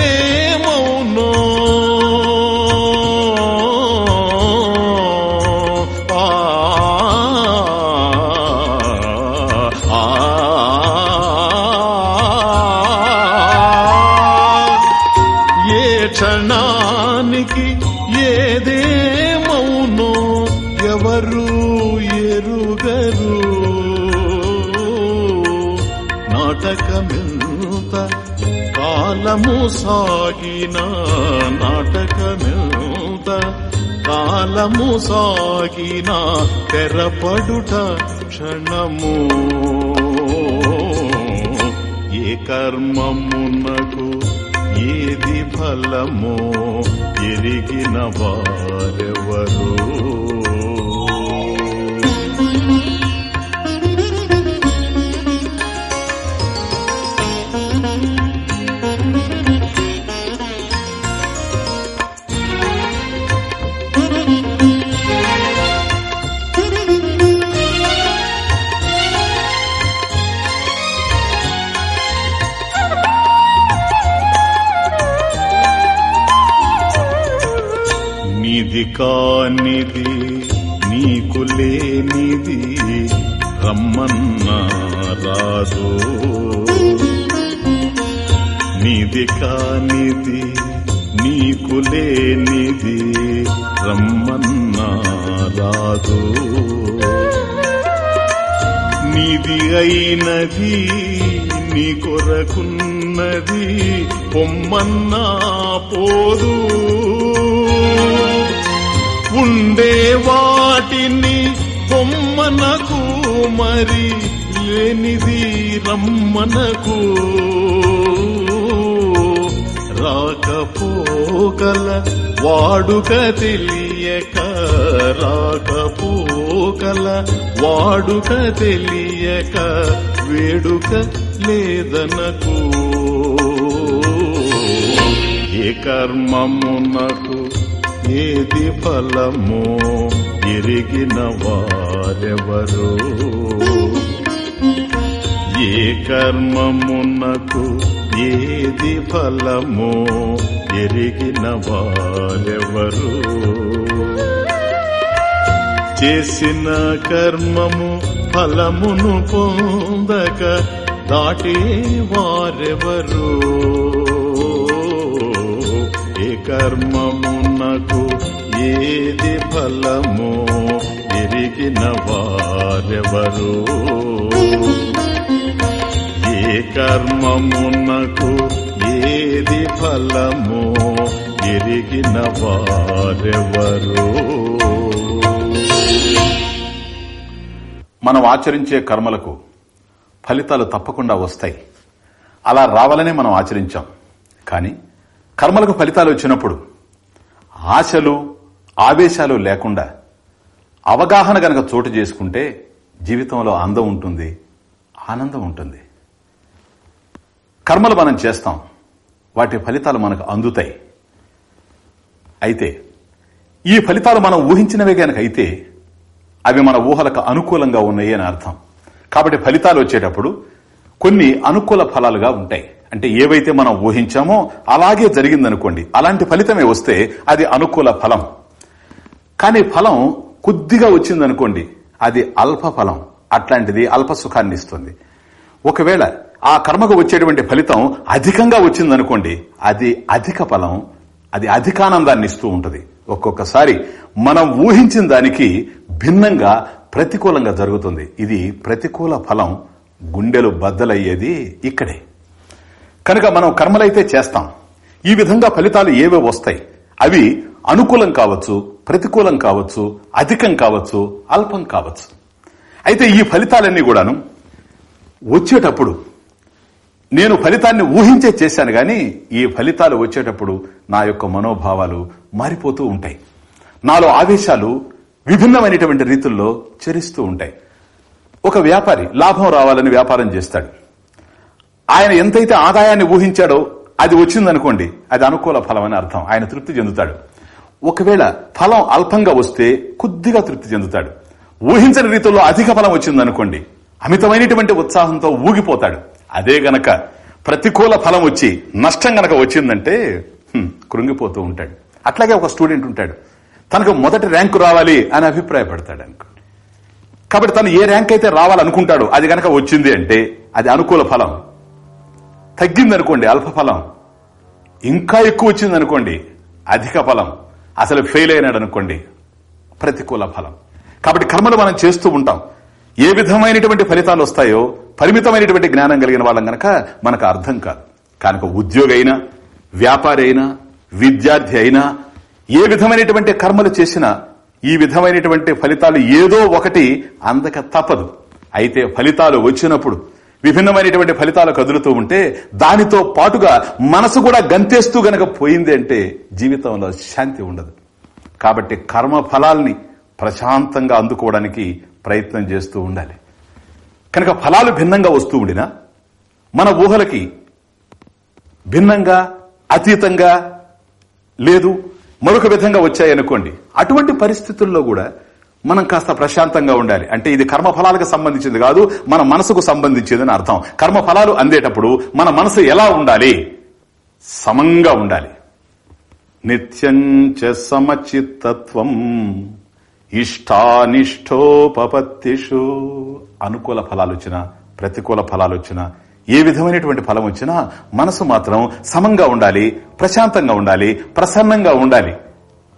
నాటకమెంత కాలము సాగిన నాటకమెంత కాలము సాగిన తెరపడుట క్షణము. ఏ కర్మమునకు ఏది ఫలమో ఎరిగిన వారెవరూ? కానిది నీకు లేనిది రమ్మన్నా రాదు. నీది కానిది నీకు లేనిది రమ్మన్నా రాదు. నీది అయినది నీ కొరకున్నది పొమ్మన్నా పోదు. ఉండే వాటిని పొమ్మనకు మరి లేనిది రమ్మనకు. రాకపోకల వాడుక తెలియక రాకపోకల వాడుక తెలియక వేడుక లేదనకు. ఏ కర్మమునకు ఏది ఫలమో ఎరిగిన వారెవరు? ఏ కర్మమునకు ఏది ఫలమో ఎరిగిన వారెవరు? చేసిన కర్మము ఫలమును పొందక దాటే వారెవరు? ఏ కర్మం ఏది ఫలము ఎరిగిన వారెవరు? ఏ కర్మమునకు ఏది ఫలము ఎరిగిన వారెవరు? మనం ఆచరించే కర్మలకు ఫలితాలు తప్పకుండా వస్తాయి. అలా రావాలనే మనం ఆచరించాం. కానీ కర్మలకు ఫలితాలు వచ్చినప్పుడు ఆశలు ఆవేశాలు లేకుండా అవగాహన గనక చోటు చేసుకుంటే జీవితంలో అందం ఉంటుంది ఆనందం ఉంటుంది. కర్మలు మనం చేస్తాం వాటి ఫలితాలు మనకు అందుతాయి. అయితే ఈ ఫలితాలు మనం ఊహించినవే గనక అయితే అవి మన ఊహలకు అనుకూలంగా ఉన్నాయి అని అర్థం. కాబట్టి ఫలితాలు వచ్చేటప్పుడు కొన్ని అనుకూల ఫలాలుగా ఉంటాయి. అంటే ఏవైతే మనం ఊహించామో అలాగే జరిగిందనుకోండి అలాంటి ఫలితమే వస్తే అది అనుకూల ఫలం. కానీ ఫలం కొద్దిగా వచ్చిందనుకోండి అది అల్ప ఫలం. అట్లాంటిది అల్ప సుఖాన్ని ఇస్తుంది. ఒకవేళ ఆ కర్మకు వచ్చేటువంటి ఫలితం అధికంగా వచ్చిందనుకోండి అది అధిక ఫలం అది అధికానందాన్ని ఇస్తూ ఉంటుంది. ఒక్కొక్కసారి మనం ఊహించిన దానికి భిన్నంగా ప్రతికూలంగా జరుగుతుంది. ఇది ప్రతికూల ఫలం గుండెలు బద్దలయ్యేది ఇక్కడే. కనుక మనం కర్మలైతే చేస్తాం. ఈ విధంగా ఫలితాలు ఏవో వస్తాయి. అవి అనుకూలం కావచ్చు ప్రతికూలం కావచ్చు అధికం కావచ్చు అల్పం కావచ్చు. అయితే ఈ ఫలితాలన్నీ కూడాను వచ్చేటప్పుడు నేను ఫలితాన్ని ఊహించే చేశాను కానీ ఈ ఫలితాలు వచ్చేటప్పుడు నా యొక్క మనోభావాలు మారిపోతూ ఉంటాయి. నాలో ఆవేశాలు విభిన్నమైనటువంటి రీతుల్లో చరిస్తూ ఉంటాయి. ఒక వ్యాపారి లాభం రావాలని వ్యాపారం చేస్తాడు. ఆయన ఎంతైతే ఆదాయాన్ని ఊహించాడో అది వచ్చిందనుకోండి అది అనుకూల ఫలం అని అర్థం. ఆయన తృప్తి చెందుతాడు. ఒకవేళ ఫలం అల్పంగా వస్తే కొద్దిగా తృప్తి చెందుతాడు. ఊహించని రీతిలో అధిక ఫలం వచ్చిందనుకోండి అమితమైనటువంటి ఉత్సాహంతో ఊగిపోతాడు. అదే గనక ప్రతికూల ఫలం వచ్చి నష్టం గనక వచ్చిందంటే కృంగిపోతూ ఉంటాడు. అట్లాగే ఒక స్టూడెంట్ ఉంటాడు. తనకు మొదటి ర్యాంకు రావాలి అని అభిప్రాయపడతాడు అనుకోండి కాబట్టి తను ఏ ర్యాంక్ అయితే రావాలనుకుంటాడో అది గనక వచ్చింది అంటే అది అనుకూల ఫలం. తగ్గిందనుకోండి అల్ప ఫలం. ఇంకా ఎక్కువ వచ్చిందనుకోండి అధిక ఫలం. అసలు ఫెయిల్ అయినాడు అనుకోండి ప్రతికూల ఫలం. కాబట్టి కర్మలు మనం చేస్తూ ఉంటాం. ఏ విధమైనటువంటి ఫలితాలు వస్తాయో పరిమితమైనటువంటి జ్ఞానం కలిగిన వాళ్ళం గనక మనకు అర్థం కాదు. కనుక ఉద్యోగి అయినా వ్యాపారి అయినా విద్యార్థి అయినా ఏ విధమైనటువంటి కర్మలు చేసినా ఈ విధమైనటువంటి ఫలితాలు ఏదో ఒకటి అందక తప్పదు. అయితే ఫలితాలు వచ్చినప్పుడు విభిన్నమైనటువంటి ఫలితాలు కదులుతూ ఉంటే దానితో పాటుగా మనసు కూడా గంతేస్తూ గనక పోయింది అంటే జీవితంలో శాంతి ఉండదు. కాబట్టి కర్మ ఫలాల్ని ప్రశాంతంగా అందుకోవడానికి ప్రయత్నం చేస్తూ ఉండాలి. కనుక ఫలాలు భిన్నంగా వస్తూ ఉండినా మన ఊహలకి భిన్నంగా అతీతంగా లేదు మరొక విధంగా వచ్చాయనుకోండి అటువంటి పరిస్థితుల్లో కూడా మనం కాస్త ప్రశాంతంగా ఉండాలి. అంటే ఇది కర్మ ఫలాలకు సంబంధించింది కాదు మన మనసుకు సంబంధించింది అని అర్థం. కర్మ ఫలాలు అందేటప్పుడు మన మనసు ఎలా ఉండాలి? సమంగా ఉండాలి. నిత్యం చ సమచిత్తత్వం ఇష్టానిష్టోపత్తిషు అనుకూల ఫలాలు వచ్చినా ప్రతికూల ఫలాలు వచ్చినా ఏ విధమైనటువంటి ఫలం వచ్చినా మనసు మాత్రం సమంగా ఉండాలి ప్రశాంతంగా ఉండాలి ప్రసన్నంగా ఉండాలి.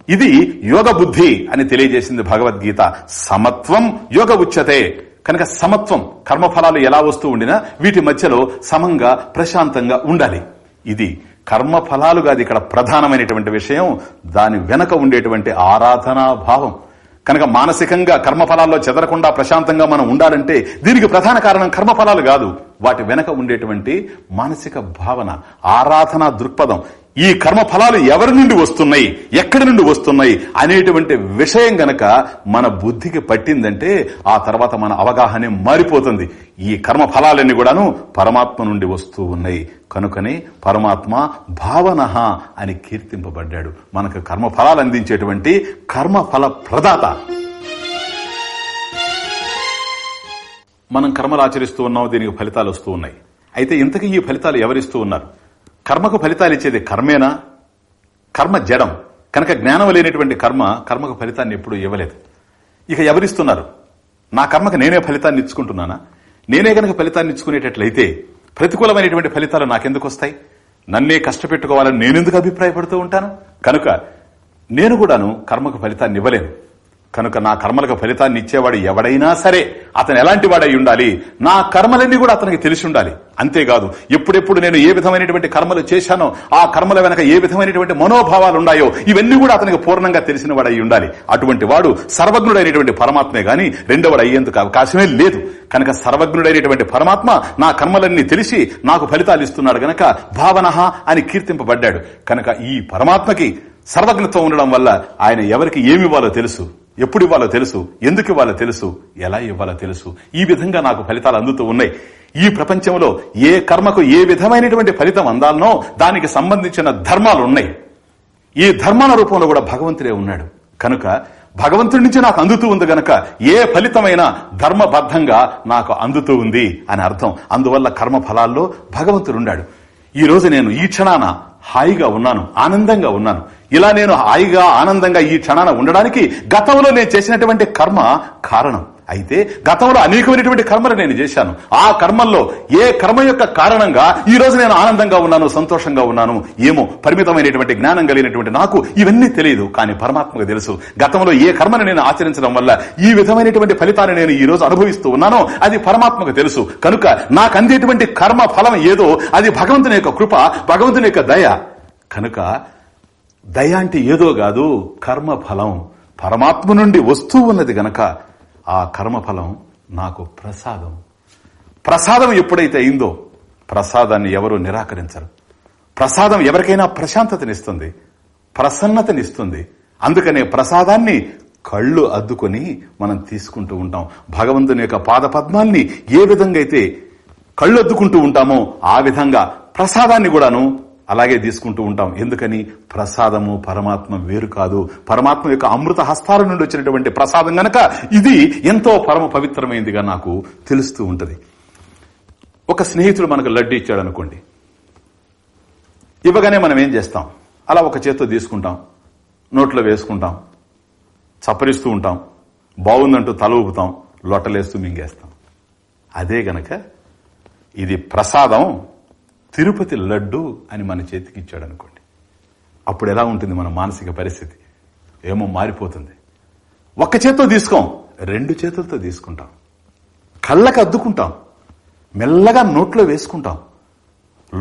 ఇది యోగ బుద్ధి అని తెలియజేసింది భగవద్గీత. సమత్వం యోగ ఉచ్యతే. కనుక సమత్వం కర్మఫలాలు ఎలా వస్తూ ఉండినా వీటి మధ్యలో సమంగా ప్రశాంతంగా ఉండాలి. ఇది కర్మ ఫలాలు కాదు ఇక్కడ ప్రధానమైనటువంటి విషయం. దాని వెనక ఉండేటువంటి ఆరాధనా భావం. కనుక మానసికంగా కర్మఫలాల్లో చెదరకుండా ప్రశాంతంగా మనం ఉండాలంటే దీనికి ప్రధాన కారణం కర్మఫలాలు కాదు. వాటి వెనక ఉండేటువంటి మానసిక భావన ఆరాధన దృక్పథం. ఈ కర్మ ఫలాలు ఎవరి నుండి వస్తున్నాయి? ఎక్కడి నుండి వస్తున్నాయి? అనేటువంటి విషయం గనక మన బుద్ధికి పట్టిందంటే ఆ తర్వాత మన అవగాహనే మారిపోతుంది. ఈ కర్మ ఫలాలన్నీ కూడాను పరమాత్మ నుండి వస్తూ ఉన్నాయి. కనుకనే పరమాత్మ భావన అని కీర్తింపబడ్డాడు. మనకు కర్మ ఫలాలు అందించేటువంటి కర్మఫల ప్రదాత. మనం కర్మలు ఆచరిస్తూ ఉన్నాం దీనికి ఫలితాలు వస్తూ ఉన్నాయి. అయితే ఇంతకీ ఈ ఫలితాలు ఎవరిస్తూ ఉన్నారు? కర్మకు ఫలితాలు ఇచ్చేది కర్మేనా? కర్మ జడం. కనుక జ్ఞానం లేనటువంటి కర్మ కర్మకు ఫలితాన్ని ఎప్పుడూ ఇవ్వలేదు. ఇక ఎవరిస్తున్నారు? నా కర్మకు నేనే ఫలితాన్ని ఇచ్చుకుంటున్నానా? నేనే గనక ఫలితాన్ని ఇచ్చుకునేటట్లయితే ప్రతికూలమైనటువంటి ఫలితాలు నాకెందుకు వస్తాయి నన్నే కష్టపెట్టుకోవాలని నేనెందుకు అభిప్రాయపడుతూ ఉంటాను? కనుక నేను కూడాను కర్మకు ఫలితాన్ని ఇవ్వలేను. కనుక నా కర్మలకు ఫలితాన్ని ఇచ్చేవాడు ఎవడైనా సరే అతను ఎలాంటి వాడై ఉండాలి? నా కర్మలన్నీ కూడా అతనికి తెలిసి ఉండాలి. అంతేకాదు ఎప్పుడెప్పుడు నేను ఏ విధమైనటువంటి కర్మలు చేశానో ఆ కర్మల వెనక ఏ విధమైనటువంటి మనోభావాలు ఉన్నాయో ఇవన్నీ కూడా అతనికి పూర్ణంగా తెలిసిన వాడై ఉండాలి. అటువంటి వాడు సర్వజ్ఞుడైనటువంటి పరమాత్మే గాని రెండవడు అయ్యేందుకు అవకాశమే లేదు. కనుక సర్వజ్ఞుడైనటువంటి పరమాత్మ నా కర్మలన్నీ తెలిసి నాకు ఫలితాలు ఇస్తున్నాడు గనక భావన అని కీర్తింపబడ్డాడు. కనుక ఈ పరమాత్మకి సర్వజ్ఞత్వం ఉండడం వల్ల ఆయన ఎవరికి ఏమి ఇవ్వాలో తెలుసు. ఎప్పుడు ఇవ్వాలో తెలుసు ఎందుకు ఇవ్వాలో తెలుసు ఎలా ఇవ్వాలో తెలుసు. ఈ విధంగా నాకు ఫలితాలు అందుతూ ఉన్నాయి. ఈ ప్రపంచంలో ఏ కర్మకు ఏ విధమైనటువంటి ఫలితం అందాలనో దానికి సంబంధించిన ధర్మాలు ఉన్నాయి. ఈ ధర్మాల రూపంలో కూడా భగవంతుడే ఉన్నాడు. కనుక భగవంతుడి నుంచి నాకు అందుతూ ఉంది గనక ఏ ఫలితమైనా ధర్మబద్ధంగా నాకు అందుతూ ఉంది అని అర్థం. అందువల్ల కర్మ ఫలాల్లో భగవంతుడు ఉన్నాడు. ఈ రోజు నేను ఈ క్షణాన హాయిగా ఉన్నాను ఆనందంగా ఉన్నాను. ఇలా నేను హాయిగా ఆనందంగా ఈ క్షణాన ఉండడానికి గతంలో నేను చేసినటువంటి కర్మ కారణం. అయితే గతంలో అనేకమైనటువంటి కర్మలు నేను చేశాను. ఆ కర్మల్లో ఏ కర్మ యొక్క కారణంగా ఈ రోజు నేను ఆనందంగా ఉన్నాను సంతోషంగా ఉన్నాను ఏమో పరిమితమైనటువంటి జ్ఞానం కలిగినటువంటి నాకు ఇవన్నీ తెలియదు. కానీ పరమాత్మకు తెలుసు గతంలో ఏ కర్మను నేను ఆచరించడం వల్ల ఈ విధమైనటువంటి ఫలితాన్ని నేను ఈ రోజు అనుభవిస్తూ ఉన్నానో అది పరమాత్మకు తెలుసు. కనుక నాకు అందేటువంటి కర్మ ఫలం ఏదో అది భగవంతుని యొక్క కృప భగవంతుని యొక్క దయ. కనుక దయ అంటే ఏదో కాదు కర్మ ఫలం. పరమాత్మ నుండి వస్తూ ఉన్నది గనక ఆ కర్మఫలం నాకు ప్రసాదం. ప్రసాదం ఎప్పుడైతే అయిందో ప్రసాదాన్ని ఎవరు నిరాకరించరు. ప్రసాదం ఎవరికైనా ప్రశాంతతనిస్తుంది ప్రసన్నతనిస్తుంది. అందుకనే ప్రసాదాన్ని కళ్ళు అద్దుకొని మనం తీసుకుంటూ ఉంటాం. భగవంతుని యొక్క పాదపద్మాల్ని ఏ విధంగా అయితే కళ్ళు అద్దుకుంటూ ఉంటామో ఆ విధంగా ప్రసాదాన్ని కూడాను అలాగే తీసుకుంటూ ఉంటాం. ఎందుకని? ప్రసాదము పరమాత్మ వేరు కాదు. పరమాత్మ యొక్క అమృత హస్తాల నుండి వచ్చినటువంటి ప్రసాదం గనక ఇది ఎంతో పరమ పవిత్రమైందిగా నాకు తెలుస్తూ ఉంటది. ఒక స్నేహితుడు మనకు లడ్డు ఇచ్చాడు అనుకోండి. ఇవ్వగానే మనం ఏం చేస్తాం? అలా ఒక చేత్తో తీసుకుంటాం. నోట్లో వేసుకుంటాం. చప్పరిస్తూ ఉంటాం. బాగుందంటూ తల ఊపుతాం. లొట్టలేస్తూ మింగేస్తాం. అదే గనక ఇది ప్రసాదం తిరుపతి లడ్డు అని మన చేతికి ఇచ్చాడు అనుకోండి అప్పుడు ఎలా ఉంటుంది మన మానసిక పరిస్థితి? ఏమో మారిపోతుంది. ఒక్క చేత్తో తీసుకోం రెండు చేతులతో తీసుకుంటాం. కళ్ళకు అద్దుకుంటాం. మెల్లగా నోట్లో వేసుకుంటాం.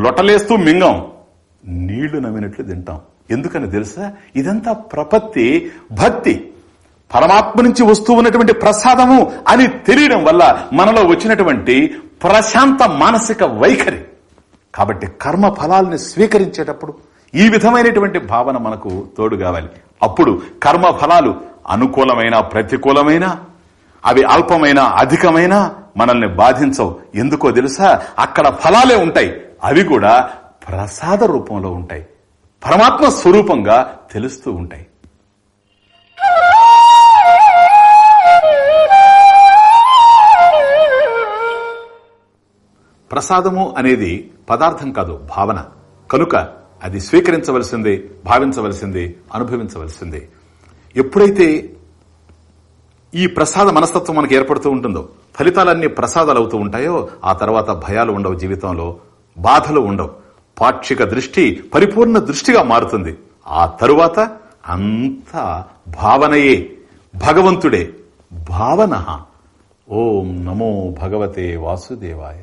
లొటలేస్తూ మింగం. నీళ్ళు నమ్మినట్లు తింటాం. ఎందుకని తెలుసా? ఇదంతా ప్రపత్తి భక్తి. పరమాత్మ నుంచి వస్తూ ఉన్నటువంటి ప్రసాదము అని తెలియడం వల్ల మనలో వచ్చినటువంటి ప్రశాంత మానసిక వైఖరి. కాబట్టి కర్మ ఫలాల్ని స్వీకరించేటప్పుడు ఈ విధమైనటువంటి భావన మనకు తోడు కావాలి. అప్పుడు కర్మ ఫలాలు అనుకూలమైన ప్రతికూలమైన అవి అల్పమైన అధికమైన మనల్ని బాధించవు. ఎందుకో తెలుసా? అక్కడ ఫలాలే ఉంటాయి. అవి కూడా ప్రసాద రూపంలో ఉంటాయి. పరమాత్మ స్వరూపంగా తెలుస్తూ ఉంటాయి. ప్రసాదము అనేది పదార్థం కాదు భావన. కనుక అది స్వీకరించవలసిందే భావించవలసిందే అనుభవించవలసిందే. ఎప్పుడైతే ఈ ప్రసాద మనస్తత్వం మనకు ఏర్పడుతూ ఉంటుందో ఫలితాలన్నీ ప్రసాదాలు అవుతూ ఉంటాయో ఆ తర్వాత భయాలు ఉండవు జీవితంలో బాధలు ఉండవు. పాక్షిక దృష్టి పరిపూర్ణ దృష్టిగా మారుతుంది. ఆ తరువాత అంతా భావనయే భగవంతుడే. భావన. ఓం నమో భగవతే వాసుదేవాయ.